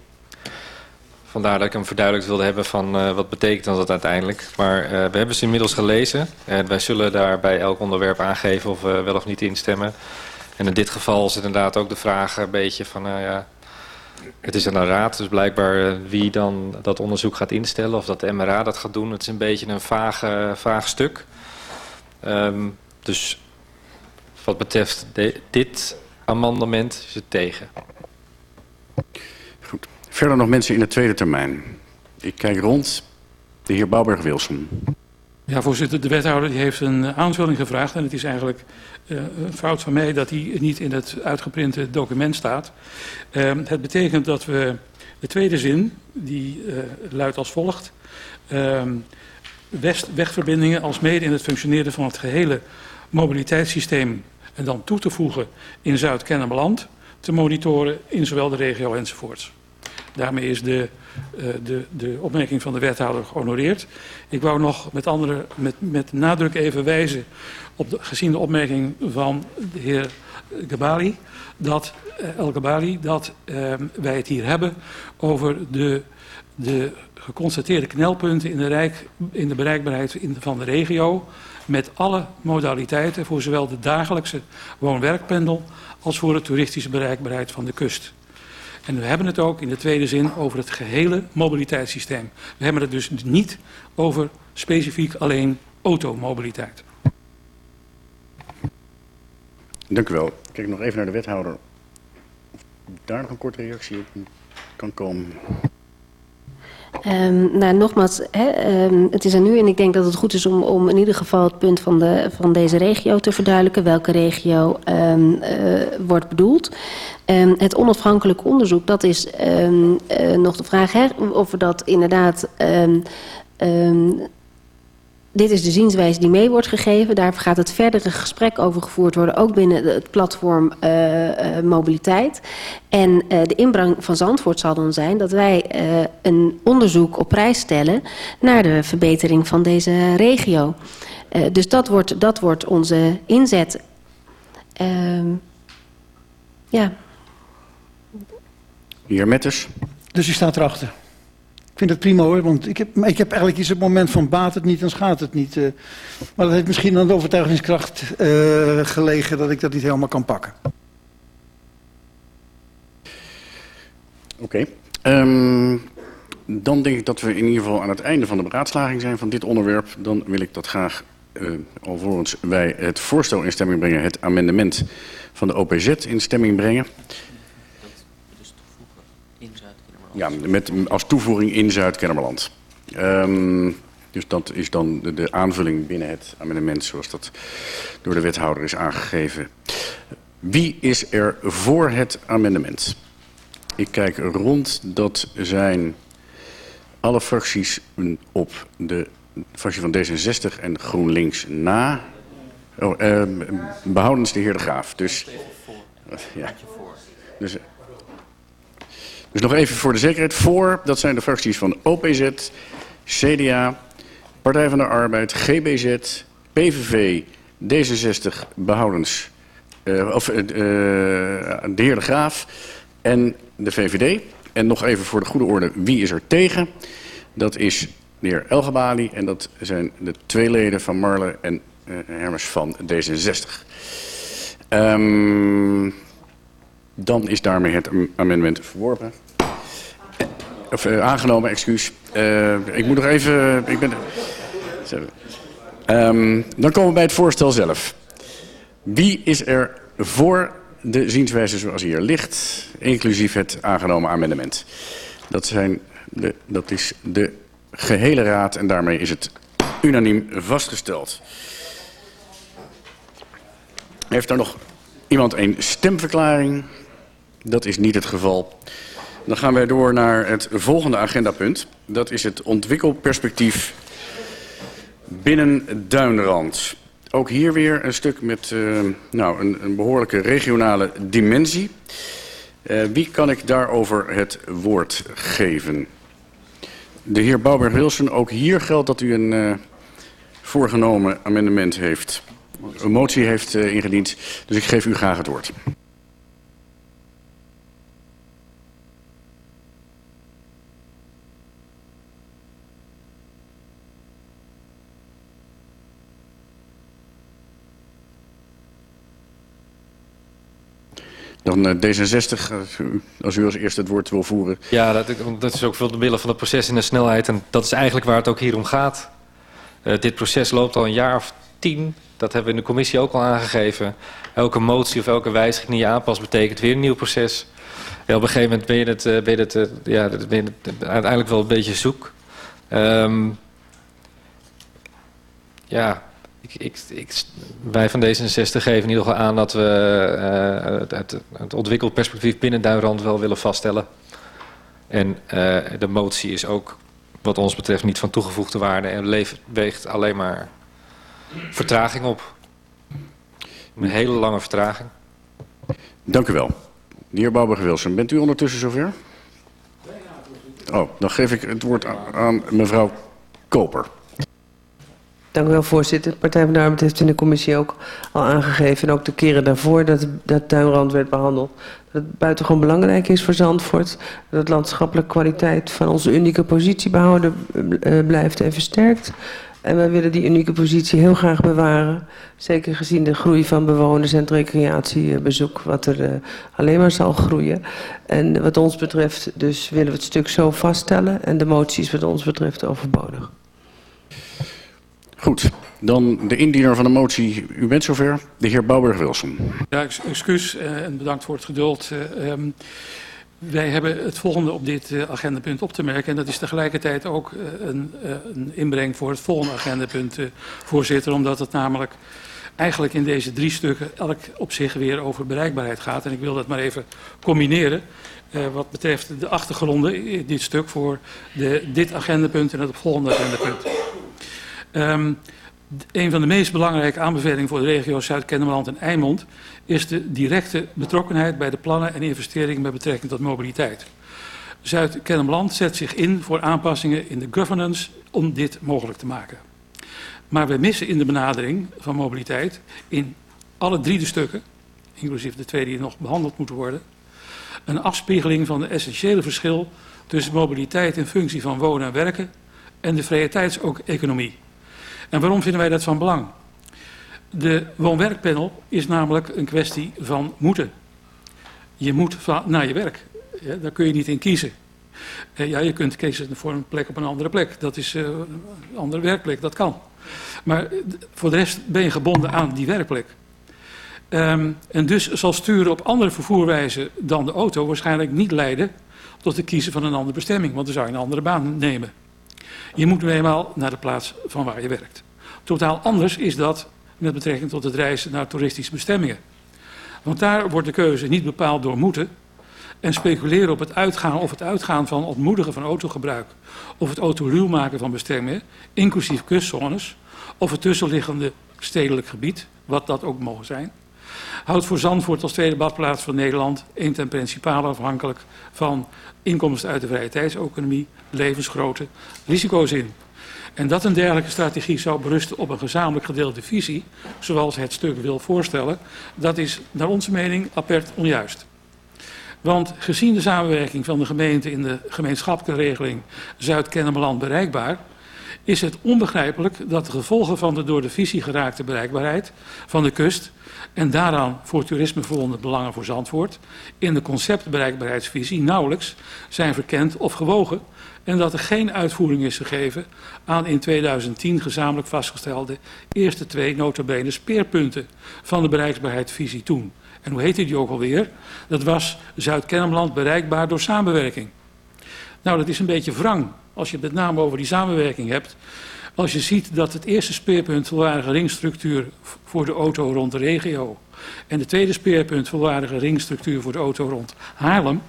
Vandaar dat ik hem verduidelijkt wilde hebben van uh, wat betekent dat uiteindelijk. Maar uh, we hebben ze inmiddels gelezen. En wij zullen daar bij elk onderwerp aangeven of we wel of niet instemmen. En in dit geval is inderdaad ook de vraag een beetje van... Uh, ja, het is de raad, dus blijkbaar wie dan dat onderzoek gaat instellen... of dat de MRA dat gaat doen. Het is een beetje een vaag, vaag stuk. Um, dus wat betreft dit amendement is het tegen. Verder nog mensen in de tweede termijn. Ik kijk rond. De heer Bouwberg-Wilson. Ja, voorzitter. De wethouder die heeft een aanvulling gevraagd. En het is eigenlijk uh, een fout van mij dat die niet in het uitgeprinte document staat. Uh, het betekent dat we de tweede zin, die uh, luidt als volgt. West-wegverbindingen als mede in het functioneren van het gehele mobiliteitssysteem en dan toe te voegen in Zuid-Kennemerland te monitoren in zowel de regio enzovoorts. Daarmee is de, uh, de, de opmerking van de wethouder gehonoreerd. Ik wou nog met, andere, met, met nadruk even wijzen op de, gezien de opmerking van de heer Gabali, dat, uh, El Gabali, dat uh, wij het hier hebben over de, de geconstateerde knelpunten in de, rijk, in de bereikbaarheid van de regio met alle modaliteiten voor zowel de dagelijkse woon-werkpendel als voor de toeristische bereikbaarheid van de kust. En we hebben het ook in de tweede zin over het gehele mobiliteitssysteem. We hebben het dus niet over specifiek alleen automobiliteit. Dank u wel. Kijk nog even naar de wethouder. Of daar nog een korte reactie op kan komen. Um, nou, nogmaals, hè, um, het is er nu en ik denk dat het goed is om, om in ieder geval het punt van, de, van deze regio te verduidelijken. Welke regio um, uh, wordt bedoeld. het onafhankelijk onderzoek, dat is uh, nog de vraag hè, of we dat inderdaad dit is de zienswijze die mee wordt gegeven. Daar gaat het verdere gesprek over gevoerd worden, ook binnen het platform uh, uh, mobiliteit. En uh, de inbreng van Zandvoort zal dan zijn dat wij een onderzoek op prijs stellen naar de verbetering van deze regio. dus dat wordt, dat wordt onze inzet. Ehm, ja. Heer Metters. Dus u staat erachter? Vind het prima hoor, want ik heb, ik heb eigenlijk iets op het moment van baat het niet, dan schaadt het niet. Uh, maar dat heeft misschien aan de overtuigingskracht uh, gelegen dat ik dat niet helemaal kan pakken. Oké. Um, dan denk ik dat we in ieder geval aan het einde van de beraadslaging zijn van dit onderwerp. Dan wil ik dat graag, uh, alvorens wij het voorstel in stemming brengen, het amendement van de OPZ in stemming brengen. Ja, met, als toevoeging in Zuid-Kennemerland. Um, dus dat is dan de, de, aanvulling binnen het amendement zoals dat door de wethouder is aangegeven. Wie is er voor het amendement? Ik kijk rond, dat zijn alle fracties op de fractie van D66 en GroenLinks na. Oh, uh, behoudens de heer De Graaf. Dus, ja. Dus dus nog even voor de zekerheid. Voor, dat zijn de fracties van OPZ, CDA, Partij van de Arbeid, GBZ, PVV, D66, behoudens, uh, of uh, de heer De Graaf en de VVD. En nog even voor de goede orde, wie is er tegen? Dat is de heer Elgebali en dat zijn de twee leden van Marle en uh, Hermes van D66. Um, dan is daarmee het amendement verworpen. Of uh, aangenomen, excuus. Uh, ik moet nog even... Ik ben, um, dan komen we bij het voorstel zelf. Wie is er voor de zienswijze zoals hier ligt, inclusief het aangenomen amendement? Dat, zijn de, dat is de gehele raad en daarmee is het unaniem vastgesteld. Heeft er nog iemand een stemverklaring? Dat is niet het geval. Dan gaan wij door naar het volgende agendapunt. Dat is het ontwikkelperspectief binnen Duinrand. Ook hier weer een stuk met uh, nou, een, een, behoorlijke regionale dimensie. Uh, wie kan ik daarover het woord geven? De heer Bouwberg-Wilson, ook hier geldt dat u een uh, voorgenomen amendement heeft. Een motie heeft ingediend, dus ik geef u graag het woord. Dan uh, D66, als u als eerste het woord wil voeren. Ja, dat, dat is ook veel de middel van het proces in de snelheid. En dat is eigenlijk waar het ook hier om gaat. Uh, dit proces loopt al een jaar of tien. Dat hebben we in de commissie ook al aangegeven. Elke motie of elke wijziging die je aanpast betekent weer een nieuw proces. Op een gegeven moment ben je het, ben je het, ja, ben je uiteindelijk wel een beetje zoek. Um, ja, ik, wij van D66 geven in ieder geval aan dat we uh, het, het, ontwikkelperspectief binnen Duinrand wel willen vaststellen. En uh, de motie is ook wat ons betreft niet van toegevoegde waarde en weegt alleen maar vertraging op. Een hele lange vertraging. Dank u wel. De heer Bouwberg-Wilson, bent u ondertussen zover? Oh, dan geef ik het woord aan mevrouw Koper. Dank u wel, voorzitter. Partij van de Arbeid heeft in de commissie ook al aangegeven... en ook de keren daarvoor dat, dat Tuinrand werd behandeld... dat het buitengewoon belangrijk is voor Zandvoort... dat landschappelijke kwaliteit van onze unieke positie behouden uh, blijft en versterkt. En wij willen die unieke positie heel graag bewaren. Zeker gezien de groei van bewoners en het recreatiebezoek... wat er uh, alleen maar zal groeien. En wat ons betreft dus willen we het stuk zo vaststellen... en de motie is wat ons betreft overbodig. Goed, dan de indiener van de motie. U bent zover, de heer Bouwberg-Wilson. Ja, excuus uh, en bedankt voor het geduld. Uh, um, wij hebben het volgende op dit uh, agendapunt op te merken. En dat is tegelijkertijd ook een, een, inbreng voor het volgende agendapunt, voorzitter. Omdat het namelijk eigenlijk in deze drie stukken elk op zich weer over bereikbaarheid gaat. En ik wil dat maar even combineren. wat betreft de achtergronden in dit stuk voor de, dit agendapunt en het volgende agendapunt. Um, een van de meest belangrijke aanbevelingen voor de regio Zuid-Kennemerland en Eimond is de directe betrokkenheid bij de plannen en investeringen met betrekking tot mobiliteit. Zuid-Kennemerland zet zich in voor aanpassingen in de governance om dit mogelijk te maken. Maar we missen in de benadering van mobiliteit in alle drie de stukken, inclusief de twee die nog behandeld moeten worden, een afspiegeling van het essentiële verschil tussen mobiliteit in functie van wonen en werken en de vrije tijdseconomie. En waarom vinden wij dat van belang? De woon-werkpanel is namelijk een kwestie van moeten. Je moet naar je werk. Ja, daar kun je niet in kiezen. Eh, ja, je kunt kiezen voor een plek op een andere plek. Dat is uh, een andere werkplek, dat kan. Maar voor de rest ben je gebonden aan die werkplek. Um, en dus zal sturen op andere vervoerwijzen dan de auto waarschijnlijk niet leiden tot het kiezen van een andere bestemming. Want dan zou je een andere baan nemen. Je moet nu eenmaal naar de plaats van waar je werkt. Totaal anders is dat met betrekking tot het reizen naar toeristische bestemmingen. Want daar wordt de keuze niet bepaald door moeten en speculeren op het uitgaan of het uitgaan van ontmoedigen van autogebruik of het autoruw maken van bestemmingen, inclusief kustzones of het tussenliggende stedelijk gebied, wat dat ook mogen zijn, houdt voor Zandvoort als tweede badplaats van Nederland in ten principale afhankelijk van inkomsten uit de vrije tijdseconomie, levensgrote risico's in. En dat een dergelijke strategie zou berusten op een gezamenlijk gedeelde visie, zoals het stuk wil voorstellen, dat is naar onze mening apert onjuist. Want gezien de samenwerking van de gemeente in de gemeenschappelijke regeling Zuid-Kennemerland bereikbaar, is het onbegrijpelijk dat de gevolgen van de door de visie geraakte bereikbaarheid van de kust en daaraan voor toerisme belangen voor Zandvoort in de conceptbereikbaarheidsvisie nauwelijks zijn verkend of gewogen en dat er geen uitvoering is gegeven aan in 2010 gezamenlijk vastgestelde eerste twee notabene speerpunten van de bereikbaarheidsvisie toen. En hoe heette die ook alweer? Dat was Zuid-Kennemerland bereikbaar door samenwerking. Nou, dat is een beetje wrang als je het met name over die samenwerking hebt. Als je ziet dat het eerste speerpunt volwaardige ringstructuur voor de auto rond de regio en de tweede speerpunt volwaardige ringstructuur voor de auto rond Haarlem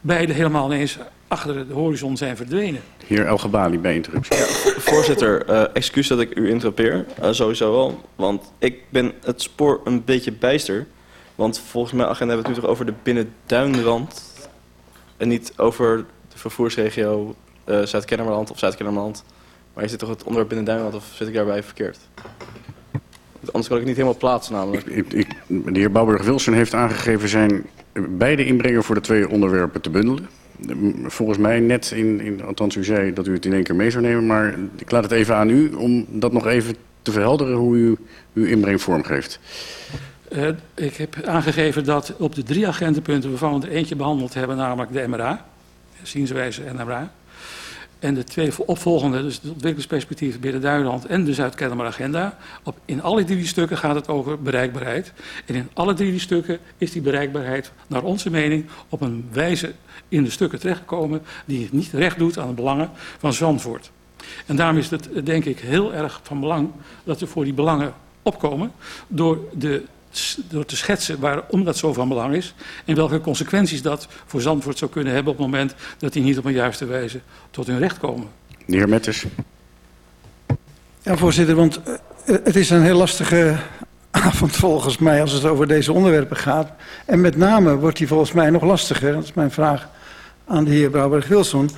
beide helemaal ineens achter de horizon zijn verdwenen. Heer El bij interruptie. Ja, voorzitter, uh, excuus dat ik u interrupeer, uh, sowieso wel. Want ik ben het spoor een beetje bijster. Want volgens mijn agenda hebben we het nu toch over de binnenduinrand... en niet over de vervoersregio uh, Zuid-Kennemerland of Zuid-Kennemerland. Maar is dit toch het onderwerp binnenduinrand of zit ik daarbij verkeerd? Anders kan ik het niet helemaal plaatsen namelijk. Ik, ik, de heer Bouwburg-Wilson heeft aangegeven zijn beide inbrengen voor de twee onderwerpen te bundelen. Volgens mij net, in, in, althans u zei dat u het in één keer mee zou nemen, maar ik laat het even aan u om dat nog even te verhelderen hoe u uw inbreng vormgeeft. Uh, ik heb aangegeven dat op de drie agentenpunten waarvan we er eentje behandeld hebben, namelijk de MRA, zienswijze en MRA, en de twee opvolgende, dus het ontwikkelingsperspectief binnen Duitsland en de Zuid-Kennemer agenda. Op, in alle drie die stukken gaat het over bereikbaarheid. En in alle drie die stukken is die bereikbaarheid, naar onze mening, op een wijze in de stukken terechtgekomen die het niet recht doet aan de belangen van Zandvoort. En daarom is het denk ik heel erg van belang dat we voor die belangen opkomen door de door te schetsen waarom dat zo van belang is... en welke consequenties dat voor Zandvoort zou kunnen hebben... op het moment dat die niet op een juiste wijze tot hun recht komen. De heer Metters. Ja, voorzitter, want uh, het is een heel lastige avond volgens mij... als het over deze onderwerpen gaat. En met name wordt die volgens mij nog lastiger. Dat is mijn vraag aan de heer Brouwerg-Wilson.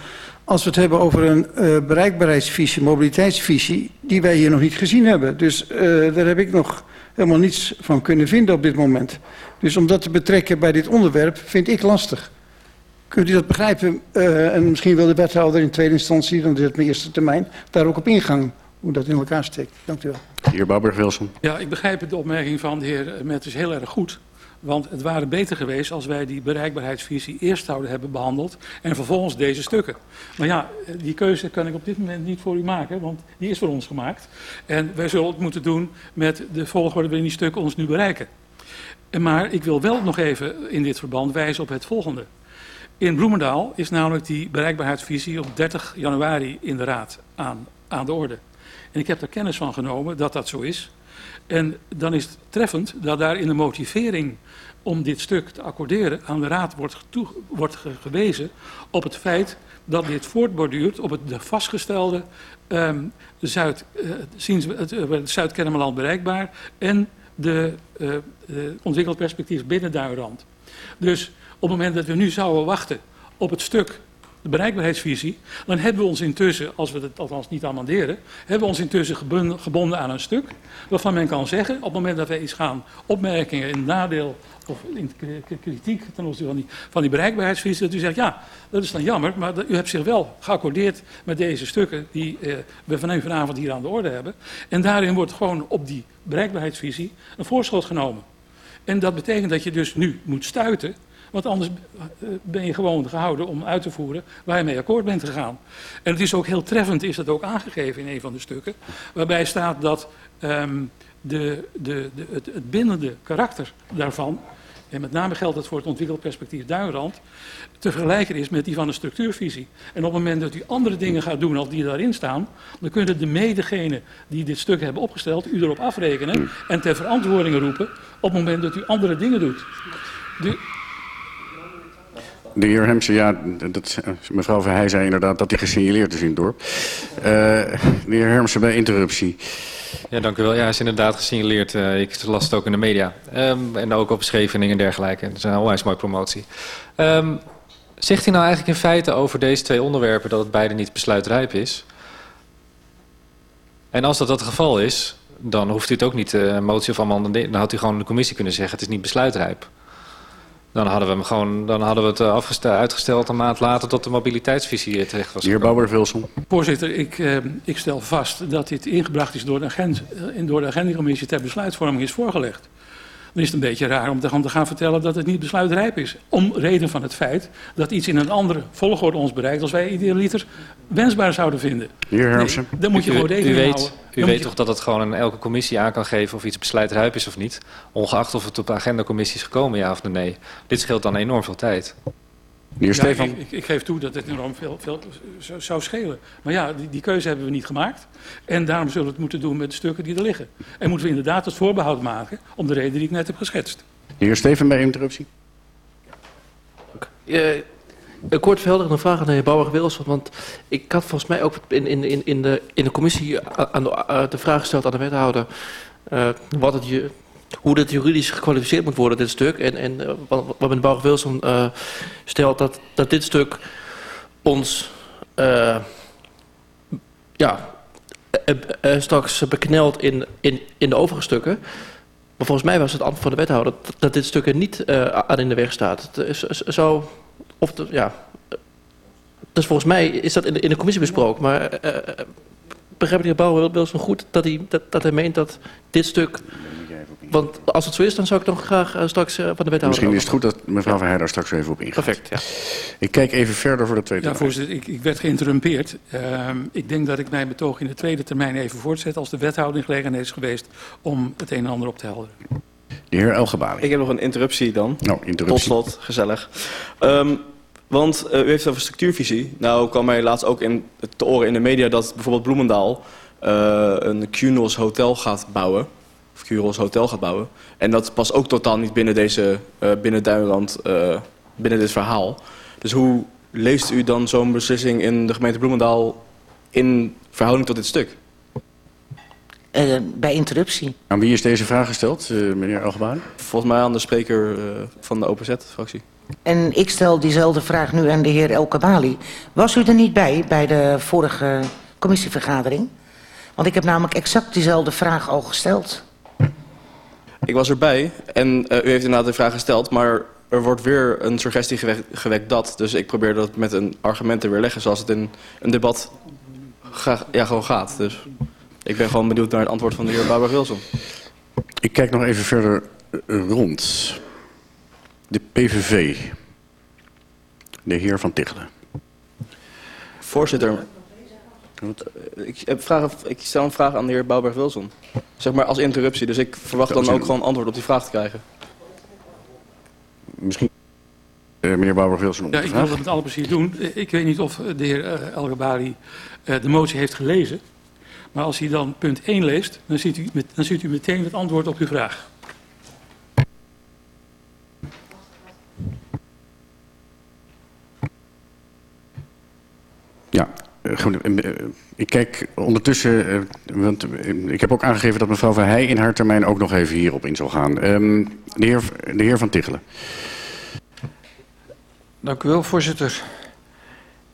Als we het hebben over een uh, bereikbaarheidsvisie, mobiliteitsvisie... die wij hier nog niet gezien hebben. Dus uh, daar heb ik nog helemaal niets van kunnen vinden op dit moment. Dus om dat te betrekken bij dit onderwerp vind ik lastig. Kunt u dat begrijpen? Uh, en misschien wil de wethouder in tweede instantie, dan is het mijn eerste termijn, daar ook op ingaan hoe dat in elkaar steekt. Dank u wel. Heer Bouwberg-Wilson. Ja, ik begrijp de opmerking van de heer Metters heel erg goed. Want het waren beter geweest als wij die bereikbaarheidsvisie eerst zouden hebben behandeld en vervolgens deze stukken. Maar ja, die keuze kan ik op dit moment niet voor u maken, want die is voor ons gemaakt. En wij zullen het moeten doen met de volgorde waarin die stukken ons nu bereiken. Maar ik wil wel nog even in dit verband wijzen op het volgende. In Bloemendaal is namelijk die bereikbaarheidsvisie op 30 januari in de Raad aan, aan de orde. En ik heb er kennis van genomen dat dat zo is. En dan is het treffend dat daar in de motivering om dit stuk te accorderen aan de Raad wordt, gewezen op het feit dat dit voortborduurt op het de vastgestelde um, Zuid, uh, het, Zuid-Kennemerland bereikbaar en de uh, ontwikkelperspectief binnen Duinrand. Dus op het moment dat we nu zouden wachten op het stuk de bereikbaarheidsvisie, dan hebben we ons intussen, als we het althans niet amenderen, hebben we ons intussen gebonden aan een stuk waarvan men kan zeggen, op het moment dat wij iets gaan opmerkingen in nadeel of in kritiek ten opzichte van die, van die bereikbaarheidsvisie, dat u zegt, ja, dat is dan jammer, maar u hebt zich wel geaccordeerd met deze stukken die eh, we vanavond hier aan de orde hebben. En daarin wordt gewoon op die bereikbaarheidsvisie een voorschot genomen. En dat betekent dat je dus nu moet stuiten want anders eh, ben je gewoon gehouden om uit te voeren waar je mee akkoord bent gegaan. En het is ook heel treffend, is dat ook aangegeven in een van de stukken. Waarbij staat dat um, de, de, de, het, het bindende karakter daarvan en met name geldt dat voor het ontwikkelperspectief Duinrand, te vergelijken is met die van de structuurvisie. En op het moment dat u andere dingen gaat doen als die daarin staan, dan kunnen de medegenen die dit stuk hebben opgesteld u erop afrekenen en ter verantwoording roepen op het moment dat u andere dingen doet. De, de heer Hemsen, ja, dat, mevrouw Verheij zei inderdaad dat hij gesignaleerd is in het dorp. Uh, de heer Hermsen bij interruptie. Ja, dank u wel. Ja, hij is inderdaad gesignaleerd. Uh, ik las het ook in de media. Um, en ook op Scheveningen en dergelijke. Dat is een onwijs mooie promotie. Um, zegt hij nou eigenlijk in feite over deze twee onderwerpen dat het beide niet besluitrijp is? En als dat het geval is, dan hoeft u het ook niet een motie of amendement. Dan had u gewoon de commissie kunnen zeggen het is niet besluitrijp. Dan hadden we hem gewoon, dan hadden we het eh, uitgesteld een maand later tot de mobiliteitsvisie terecht was. De heer Bouwer-Wilson. Voorzitter, ik, eh, ik stel vast dat dit ingebracht is door de, agent, uh, door de agendacommissie ter besluitvorming is voorgelegd. Dan is het een beetje raar om te, om te gaan vertellen dat het niet besluitrijp is. Om reden van het feit dat iets in een andere volgorde ons bereikt als wij idealiter wensbaar zouden vinden. Heer Hermsen. Nee, dan moet je u, gewoon rekening u weet, houden. U weet toch dat het gewoon aan elke commissie aan kan geven of iets besluitrijp is of niet. Ongeacht of het op de agendacommissie is gekomen, ja of nee. Dit scheelt dan enorm veel tijd. Meneer Ja, Stefan. ik, ik, ik geef toe dat het enorm veel, veel zou- schelen. Maar ja, die, die keuze hebben we niet gemaakt. En daarom zullen we het moeten doen met de stukken die er liggen. En moeten we inderdaad het voorbehoud maken om de reden die ik net heb geschetst. De heer Steven bij interruptie. Eh, een kort verhelderende vraag aan de heer Bouwer-Wilson. Want ik had volgens mij ook in, in, in, de, in de commissie aan de, eh, de vraag gesteld aan de wethouder... eh, wat het, ju- hoe dit juridisch gekwalificeerd moet worden, dit stuk. En, en eh, wat, meneer Bouwer-Wilson eh, stelt, dat, dat dit stuk ons... eh, ja, straks beknelt in, in, in de overige stukken... Maar volgens mij was het antwoord van de wethouder dat, dat dit stuk er niet aan in de weg staat. Is- Zo, of ja. Dus volgens mij is dat in de, in de commissie besproken. Maar begrijp ik de Bouwer wel zo goed dat hij, dat, dat hij meent dat dit stuk. Want als het zo is, dan zou ik dan graag eh, straks eh, van de wethouder. Misschien is het goed dat mevrouw Verheij daar straks even op ingaat. Perfect, ja. Ik kijk even verder voor de tweede Ja, termijn. voorzitter, ik, ik werd geïnterrumpeerd. Ehm, ik denk dat ik mijn betoog in de tweede termijn even voortzet... als de wethouder in gelegenheid is geweest om het een en ander op te helderen. De heer Elgebali. Ik heb nog een interruptie dan. Nou, interruptie. Tot slot, gezellig. Ehm, want eh, u heeft het over structuurvisie. Nou kwam mij laatst ook in, te oren in de media dat bijvoorbeeld Bloemendaal eh, een QNOS hotel gaat bouwen. Of hotel gaat bouwen. En dat past ook totaal niet binnen deze, eh, binnen Duinland, eh, binnen dit verhaal. Dus hoe leest u dan zo'n beslissing in de gemeente Bloemendaal in verhouding tot dit stuk? Eh, bij interruptie. Aan wie is deze vraag gesteld, eh, meneer Elgebali? Volgens mij aan de spreker eh, van de OPZ-fractie. En ik stel diezelfde vraag nu aan de heer El Kabali. Was u er niet bij, bij de vorige commissievergadering? Want ik heb namelijk exact diezelfde vraag al gesteld. Ik was erbij en eh, u heeft inderdaad de vraag gesteld, maar er wordt weer een suggestie gewekt, gewekt dat. Dus ik probeer dat met een argument te weerleggen zoals het in een debat ga- ja, gewoon gaat. Dus ik ben gewoon benieuwd naar het antwoord van de heer Barbara-Wilson. Ik kijk nog even verder eh, rond. De PVV. De heer Van Tichelen. Voorzitter, eh, ik, heb vragen, ik stel een vraag aan de heer Bouwberg-Wilson. Zeg maar als interruptie, dus ik verwacht dan ook gewoon antwoord op die vraag te krijgen. Misschien eh, meneer Bouwer-Wilson op Ja, ik wil dat met alle plezier doen. Eh, Ik weet niet of de heer El Gabari uh, de motie heeft gelezen. Maar als u dan punt 1 leest, dan ziet u, met, dan ziet u meteen het antwoord op uw vraag. Ja, eh, goed. eh, eh, Ik kijk ondertussen, eh, want eh, ik heb ook aangegeven dat mevrouw Verheij in haar termijn ook nog even hierop in zal gaan. Ehm, de, heer, de heer Van Tichelen. Dank u wel, voorzitter.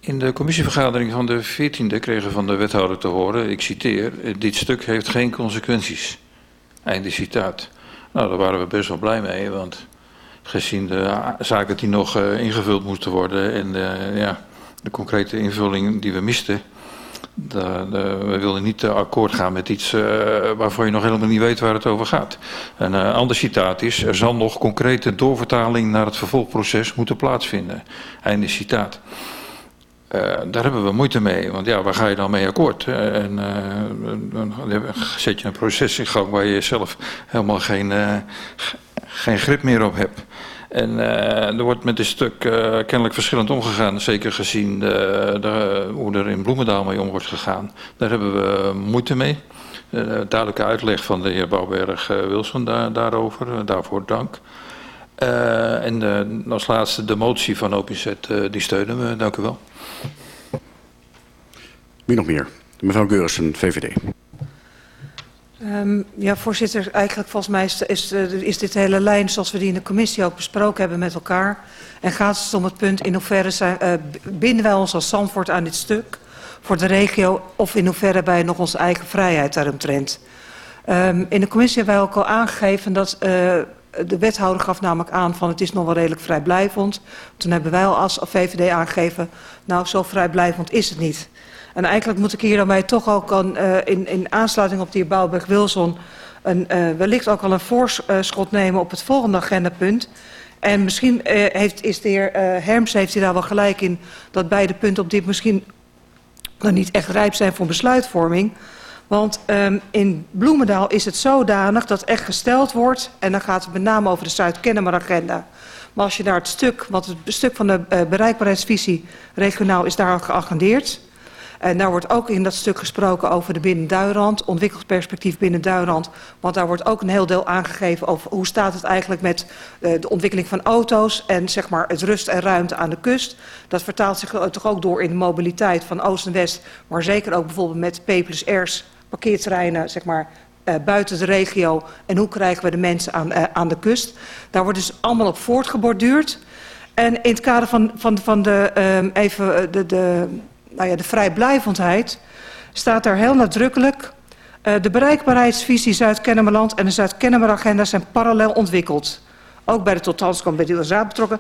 In de commissievergadering van de 14e kregen van de wethouder te horen, ik citeer, "Eh, dit stuk heeft geen consequenties. Einde citaat. Nou, daar waren we best wel blij mee, want gezien de zaken die nog eh, ingevuld moesten worden en eh, ja, de concrete invulling die we misten, de, we wilden niet eh, akkoord gaan met iets eh, waarvan je nog helemaal niet weet waar het over gaat. Een eh, ander citaat is, er zal nog concrete doorvertaling naar het vervolgproces moeten plaatsvinden. Einde citaat. Daar hebben we moeite mee, want ja, waar ga je dan mee akkoord? En dan zet je een proces in gang waar je zelf helemaal geen, geen grip meer op hebt. En eh, er wordt met dit stuk eh, kennelijk verschillend omgegaan, zeker gezien de, hoe er in Bloemendaal mee om wordt gegaan. Daar hebben we moeite mee. Eh, duidelijke uitleg van de heer Bouwberg-Wilson daar, daarover, Eh, daarvoor dank. Eh, en eh, als laatste de motie van OPZ, eh, die steunen we. Dank u wel. Wie nog meer? Mevrouw Geurissen, VVD. Um, ja, voorzitter, eigenlijk volgens mij is, is, eh, dit hele lijn zoals we die in de commissie ook besproken hebben met elkaar. En gaat het om het punt in hoeverre zijn, uh, binden wij ons als Zandvoort aan dit stuk voor de regio of in hoeverre wij nog onze eigen vrijheid daaromtrent. Um, in de commissie hebben wij ook al aangegeven dat uh, de wethouder gaf namelijk aan van het is nog wel redelijk vrijblijvend. Toen hebben wij al als VVD aangegeven, nou zo vrijblijvend is het niet. En eigenlijk moet ik hier dan mij toch ook aan, uh, in, in aansluiting op de heer Bouwberg-Wilson... Uh, wellicht ook al een voorschot nemen op het volgende agendapunt. En misschien uh, heeft, is de heer Herms heeft hij daar wel gelijk in... dat beide punten op dit misschien nog niet echt rijp zijn voor besluitvorming. Want um, in Bloemendaal is het zodanig dat echt gesteld wordt... en dan gaat het met name over de Zuid-Kennemer-agenda... Maar als je naar het stuk, want het stuk van de uh, bereikbaarheidsvisie regionaal is daar geagendeerd... En daar wordt ook in dat stuk gesproken over de binnenduinrand, ontwikkelingsperspectief binnenduinrand. Want daar wordt ook een heel deel aangegeven over hoe staat het eigenlijk met uh, de ontwikkeling van auto's en zeg maar het rust en ruimte aan de kust. Dat vertaalt zich toch ook door in de mobiliteit van oost en west, maar zeker ook bijvoorbeeld met P plus R's, parkeerterreinen, zeg maar, uh, buiten de regio. En hoe krijgen we de mensen aan, uh, aan de kust? Daar wordt dus allemaal op voortgeborduurd. En in het kader van, van, van de, um, even de, de nou ja, de vrijblijvendheid, staat daar heel nadrukkelijk... Uh, de bereikbaarheidsvisie Zuid-Kennemerland en de Zuid-Kennemer-agenda zijn parallel ontwikkeld. Ook bij de totstandkoming bij de Raad betrokken.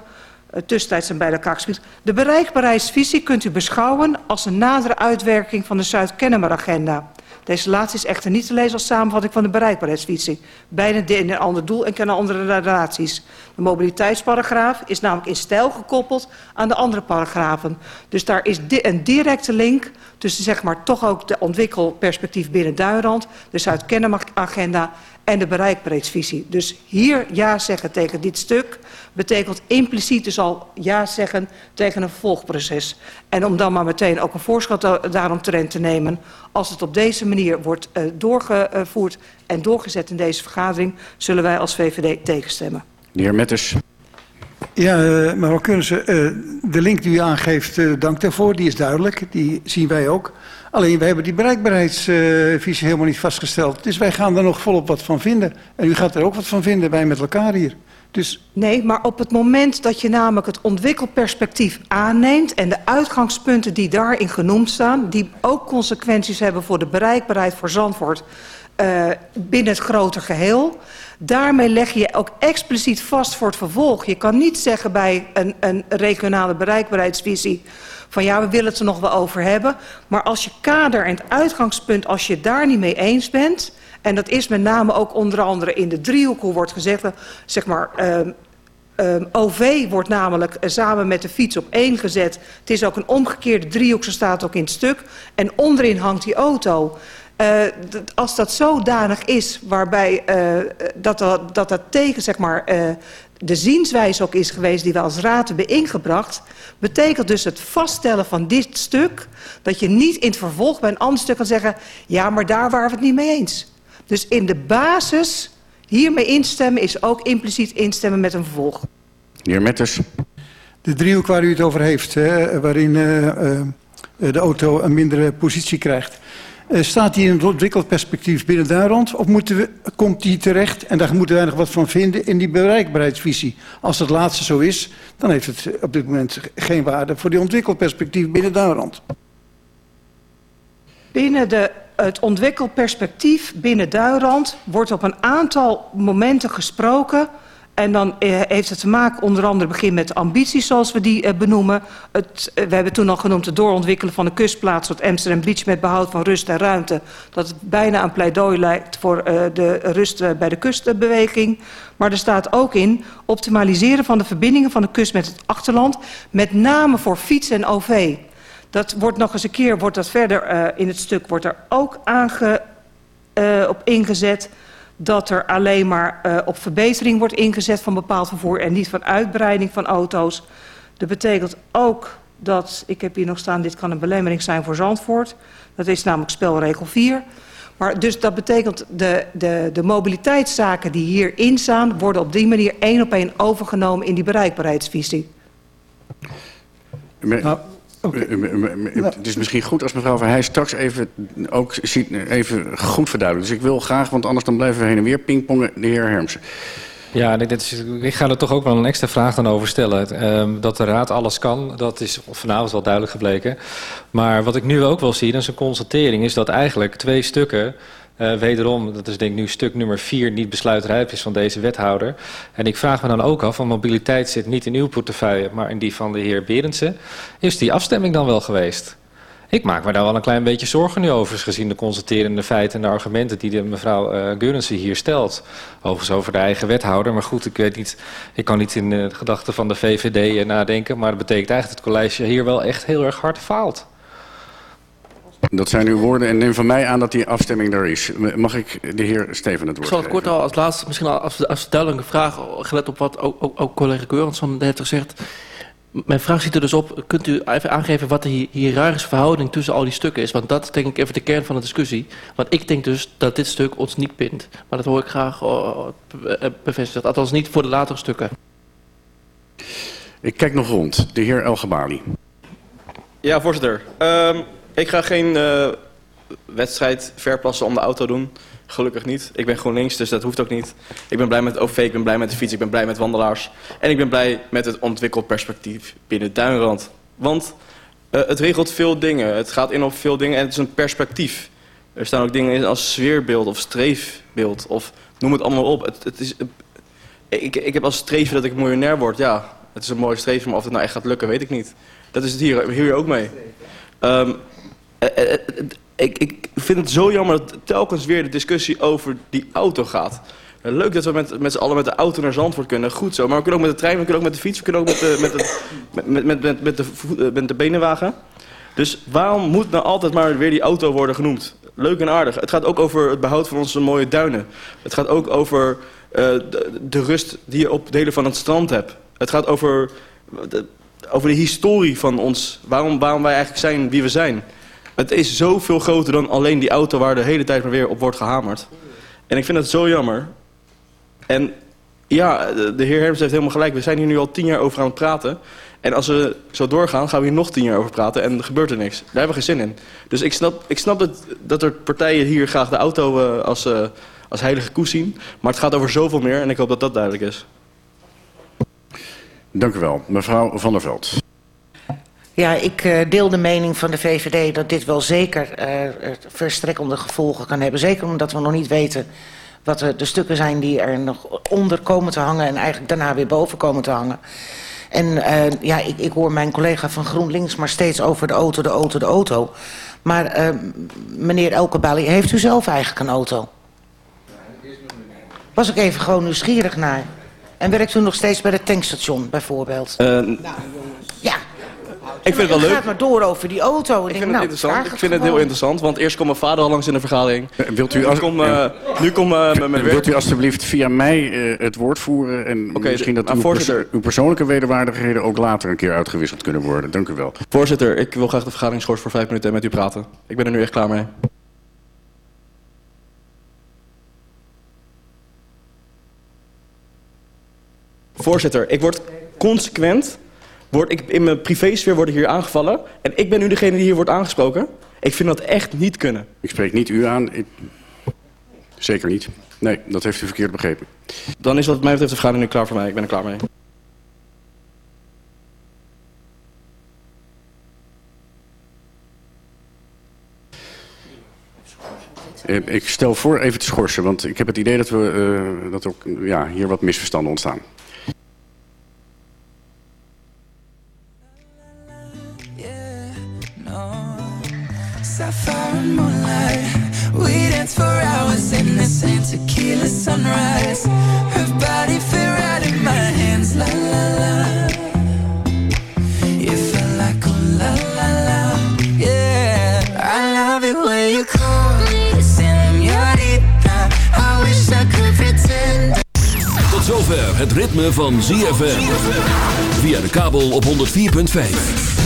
Tussentijds zijn bij gespeeld. De bereikbaarheidsvisie kunt u beschouwen als een nadere uitwerking van de Zuid-Kennemer-agenda. Deze laatste is echter niet te lezen als samenvatting van de bereikbaarheidsvisie. Beide dienen een ander doel en kennen andere relaties. De mobiliteitsparagraaf is namelijk in stijl gekoppeld aan de andere paragrafen. Dus daar is een directe link tussen zeg maar toch ook de ontwikkelperspectief binnen Duinrand, de Zuid-Kennemer-agenda en de bereikbaarheidsvisie. Dus hier ja zeggen tegen dit stuk betekent impliciet dus al ja zeggen tegen een vervolgproces. En om dan maar meteen ook een voorschot daaromtrent te nemen, als het op deze manier wordt uh, doorgevoerd en doorgezet in deze vergadering, zullen wij als VVD tegenstemmen. De heer Metters. Ja, uh, mevrouw Keurzen, uh, de link die u aangeeft, uh, dank daarvoor. Die is duidelijk, die zien wij ook. Alleen, wij hebben die bereikbaarheidsvisie helemaal niet vastgesteld. Dus wij gaan er nog volop wat van vinden. En u gaat er ook wat van vinden, wij met elkaar hier. Dus... Nee, maar op het moment dat je namelijk het ontwikkelperspectief aanneemt... en de uitgangspunten die daarin genoemd staan... die ook consequenties hebben voor de bereikbaarheid voor Zandvoort... Uh, binnen het grote geheel. Daarmee leg je ook expliciet vast voor het vervolg. Je kan niet zeggen bij een, een regionale bereikbaarheidsvisie... van ja, we willen het er nog wel over hebben. Maar als je kader en het uitgangspunt, als je daar niet mee eens bent... en dat is met name ook onder andere in de driehoek, hoe wordt gezegd... zeg maar, um, Um, OV wordt namelijk samen met de fiets op één gezet. Het is ook een omgekeerde driehoek, zo staat ook in het stuk. En onderin hangt die auto. Uh, als dat zodanig is waarbij uh, dat, dat, dat dat tegen zeg maar, uh, de zienswijze ook is geweest die we als raad hebben ingebracht, betekent dus het vaststellen van dit stuk dat je niet in het vervolg bij een ander stuk kan zeggen, ja, maar daar waren we het niet mee eens. Dus in de basis hiermee instemmen is ook impliciet instemmen met een vervolg. De heer Metters. De driehoek waar u het over heeft, hè, waarin uh, uh, de auto een mindere positie krijgt. Uh, staat die in het ontwikkeld perspectief binnen daar? Of moeten we, komt die terecht, en daar moeten wij nog wat van vinden, in die bereikbaarheidsvisie? Als dat laatste zo is, dan heeft het op dit moment geen waarde voor die ontwikkeld perspectief binnen daar. Binnen het ontwikkeld perspectief binnen Duirand wordt op een aantal momenten gesproken en dan uh, heeft het te maken onder andere begin met ambities zoals we die uh, benoemen. Het, uh, we hebben toen al genoemd het doorontwikkelen van de kustplaats tot Amsterdam Beach met behoud van rust en ruimte. Dat het bijna een pleidooi lijkt voor de rust bij de kustbeweging. Maar er staat ook in optimaliseren van de verbindingen van de kust met het achterland. Met name voor fiets en OV. Dat wordt nog eens een keer, wordt dat verder in het stuk, wordt er ook aange, op ingezet dat er alleen maar uh, op verbetering wordt ingezet van bepaald vervoer en niet van uitbreiding van auto's. Dat betekent ook dat, ik heb hier nog staan, dit kan een belemmering zijn voor Zandvoort. Dat is namelijk spelregel 4. Maar dus dat betekent de, de, de mobiliteitszaken die hierin staan... worden op die manier één op één overgenomen in die bereikbaarheidsvisie. Nou, Okay. Het is misschien goed als mevrouw Van Heij straks even, ook ziet, even goed verduidelijkt. Dus ik wil graag, want anders dan blijven we heen en weer pingpongen, de heer Hermsen. Ja, dit is, ik ga er toch ook wel een extra vraag dan over stellen. Um, dat de raad alles kan, dat is vanavond wel duidelijk gebleken. Maar wat ik nu ook wel zie, dat is een constatering, is dat eigenlijk twee stukken uh, wederom, dat is denk ik nu stuk nummer 4, niet besluitrijp is van deze wethouder. En ik vraag me dan ook af, want mobiliteit zit niet in uw portefeuille, maar in die van de heer Berendsen. Is die afstemming dan wel geweest? Ik maak me daar wel een klein beetje zorgen nu over, gezien de constaterende feiten en de argumenten die de mevrouw uh, hier stelt. Overigens over de eigen wethouder, maar goed, ik weet niet, ik kan niet in de gedachten van de VVD nadenken, maar dat betekent eigenlijk dat het college hier wel echt heel erg hard faalt. Dat zijn uw woorden en neem van mij aan dat die afstemming er is. Mag ik de heer Steven het woord Ik zal het kort al als laatste, misschien als, als duidelijke vraag, gelet op wat ook, ook, ook collega Keurensson heeft gezegd. Mijn vraag ziet er dus op, kunt u even aangeven wat de hiërarchische verhouding tussen al die stukken is? Want dat is denk ik even de kern van de discussie. Want ik denk dus dat dit stuk ons niet bindt. Maar dat hoor ik graag uh, bevestigd, althans niet voor de latere stukken. Ik kijk nog rond. De heer El Gabali. Ja, voorzitter. Um, ik ga geen uh, wedstrijd verplassen om de auto doen. Gelukkig niet. Ik ben GroenLinks, dus dat hoeft ook niet. Ik ben blij met het OV, ik ben blij met de fiets, ik ben blij met wandelaars. En ik ben blij met het ontwikkelperspectief binnen Duinrand. Want uh, het regelt veel dingen. Het gaat in op veel dingen en het is een perspectief. Er staan ook dingen in als sfeerbeeld of streefbeeld of noem het allemaal op. Het, het is, uh, ik, ik heb als streven dat ik miljonair word. Ja, het is een mooi streven, maar of het nou echt gaat lukken, weet ik niet. Dat is het hier, hier ook mee. Um, ik, ik vind het zo jammer dat telkens weer de discussie over die auto gaat. Leuk dat we met, met z'n allen met de auto naar Zandvoort kunnen. Goed zo. Maar we kunnen ook met de trein, we kunnen ook met de fiets, we kunnen ook met de, met met, met, met, met de, met de benenwagen. Dus waarom moet nou altijd maar weer die auto worden genoemd? Leuk en aardig. Het gaat ook over het behoud van onze mooie duinen. Het gaat ook over de, de, rust die je op delen van het strand hebt. Het gaat over de, over de historie van ons. Waarom, waarom wij eigenlijk zijn wie we zijn. Het is zoveel groter dan alleen die auto waar de hele tijd maar weer op wordt gehamerd. En ik vind het zo jammer. En ja, de heer Herms heeft helemaal gelijk. We zijn hier nu al tien jaar over aan het praten. En als we zo doorgaan, gaan we hier nog tien jaar over praten en er gebeurt er niks. Daar hebben we geen zin in. Dus ik snap, ik snap dat, dat er partijen hier graag de auto uh, als, uh, als heilige koe zien. Maar het gaat over zoveel meer en ik hoop dat dat duidelijk is. Dank u wel. Mevrouw Van der Veld. Ja, ik uh, deel de mening van de VVD dat dit wel zeker uh, verstrekkende gevolgen kan hebben. Zeker omdat we nog niet weten wat de, de stukken zijn die er nog onder komen te hangen... en eigenlijk daarna weer boven komen te hangen. En uh, ja, ik, ik hoor mijn collega van GroenLinks maar steeds over de auto, de auto, de auto. Maar uh, meneer Elkebali, heeft u zelf eigenlijk een auto? Was ik even gewoon nieuwsgierig naar. En werkt u nog steeds bij het tankstation bijvoorbeeld? Uh, nou, jongens. Ja. Ik vind het wel Het leuk. gaat maar door over die auto. Ik denk, vind het nou, interessant. Ik het vind het heel interessant, want eerst komt mijn vader al langs in de vergadering. Wilt u, nu als, komt, eh, nu eh, mijn mijn wilt werk. u alstublieft via mij eh, het woord voeren en misschien dat uw, voorzitter- uw persoonlijke wederwaardigheden ook later een keer uitgewisseld kunnen worden. Dank u wel. Voorzitter, ik wil graag de vergadering schorsen voor vijf minuten en met u praten. Ik ben er nu echt klaar mee. Voorzitter, ik word consequent, word ik, in mijn privésfeer word ik hier aangevallen. En ik ben nu degene die hier wordt aangesproken. Ik vind dat echt niet kunnen. Ik spreek niet u aan. Ik- Zeker niet. Nee, dat heeft u verkeerd begrepen. Dan is wat mij betreft de vergadering nu klaar voor mij. Ik ben er klaar mee. Eh, Ik stel voor even te schorsen, want ik heb het idee dat, we, eh, dat ook, ja, hier wat misverstanden ontstaan. We hours in hands. La la I love you call. Tot zover het ritme van ZFM. Via de kabel op 104.5.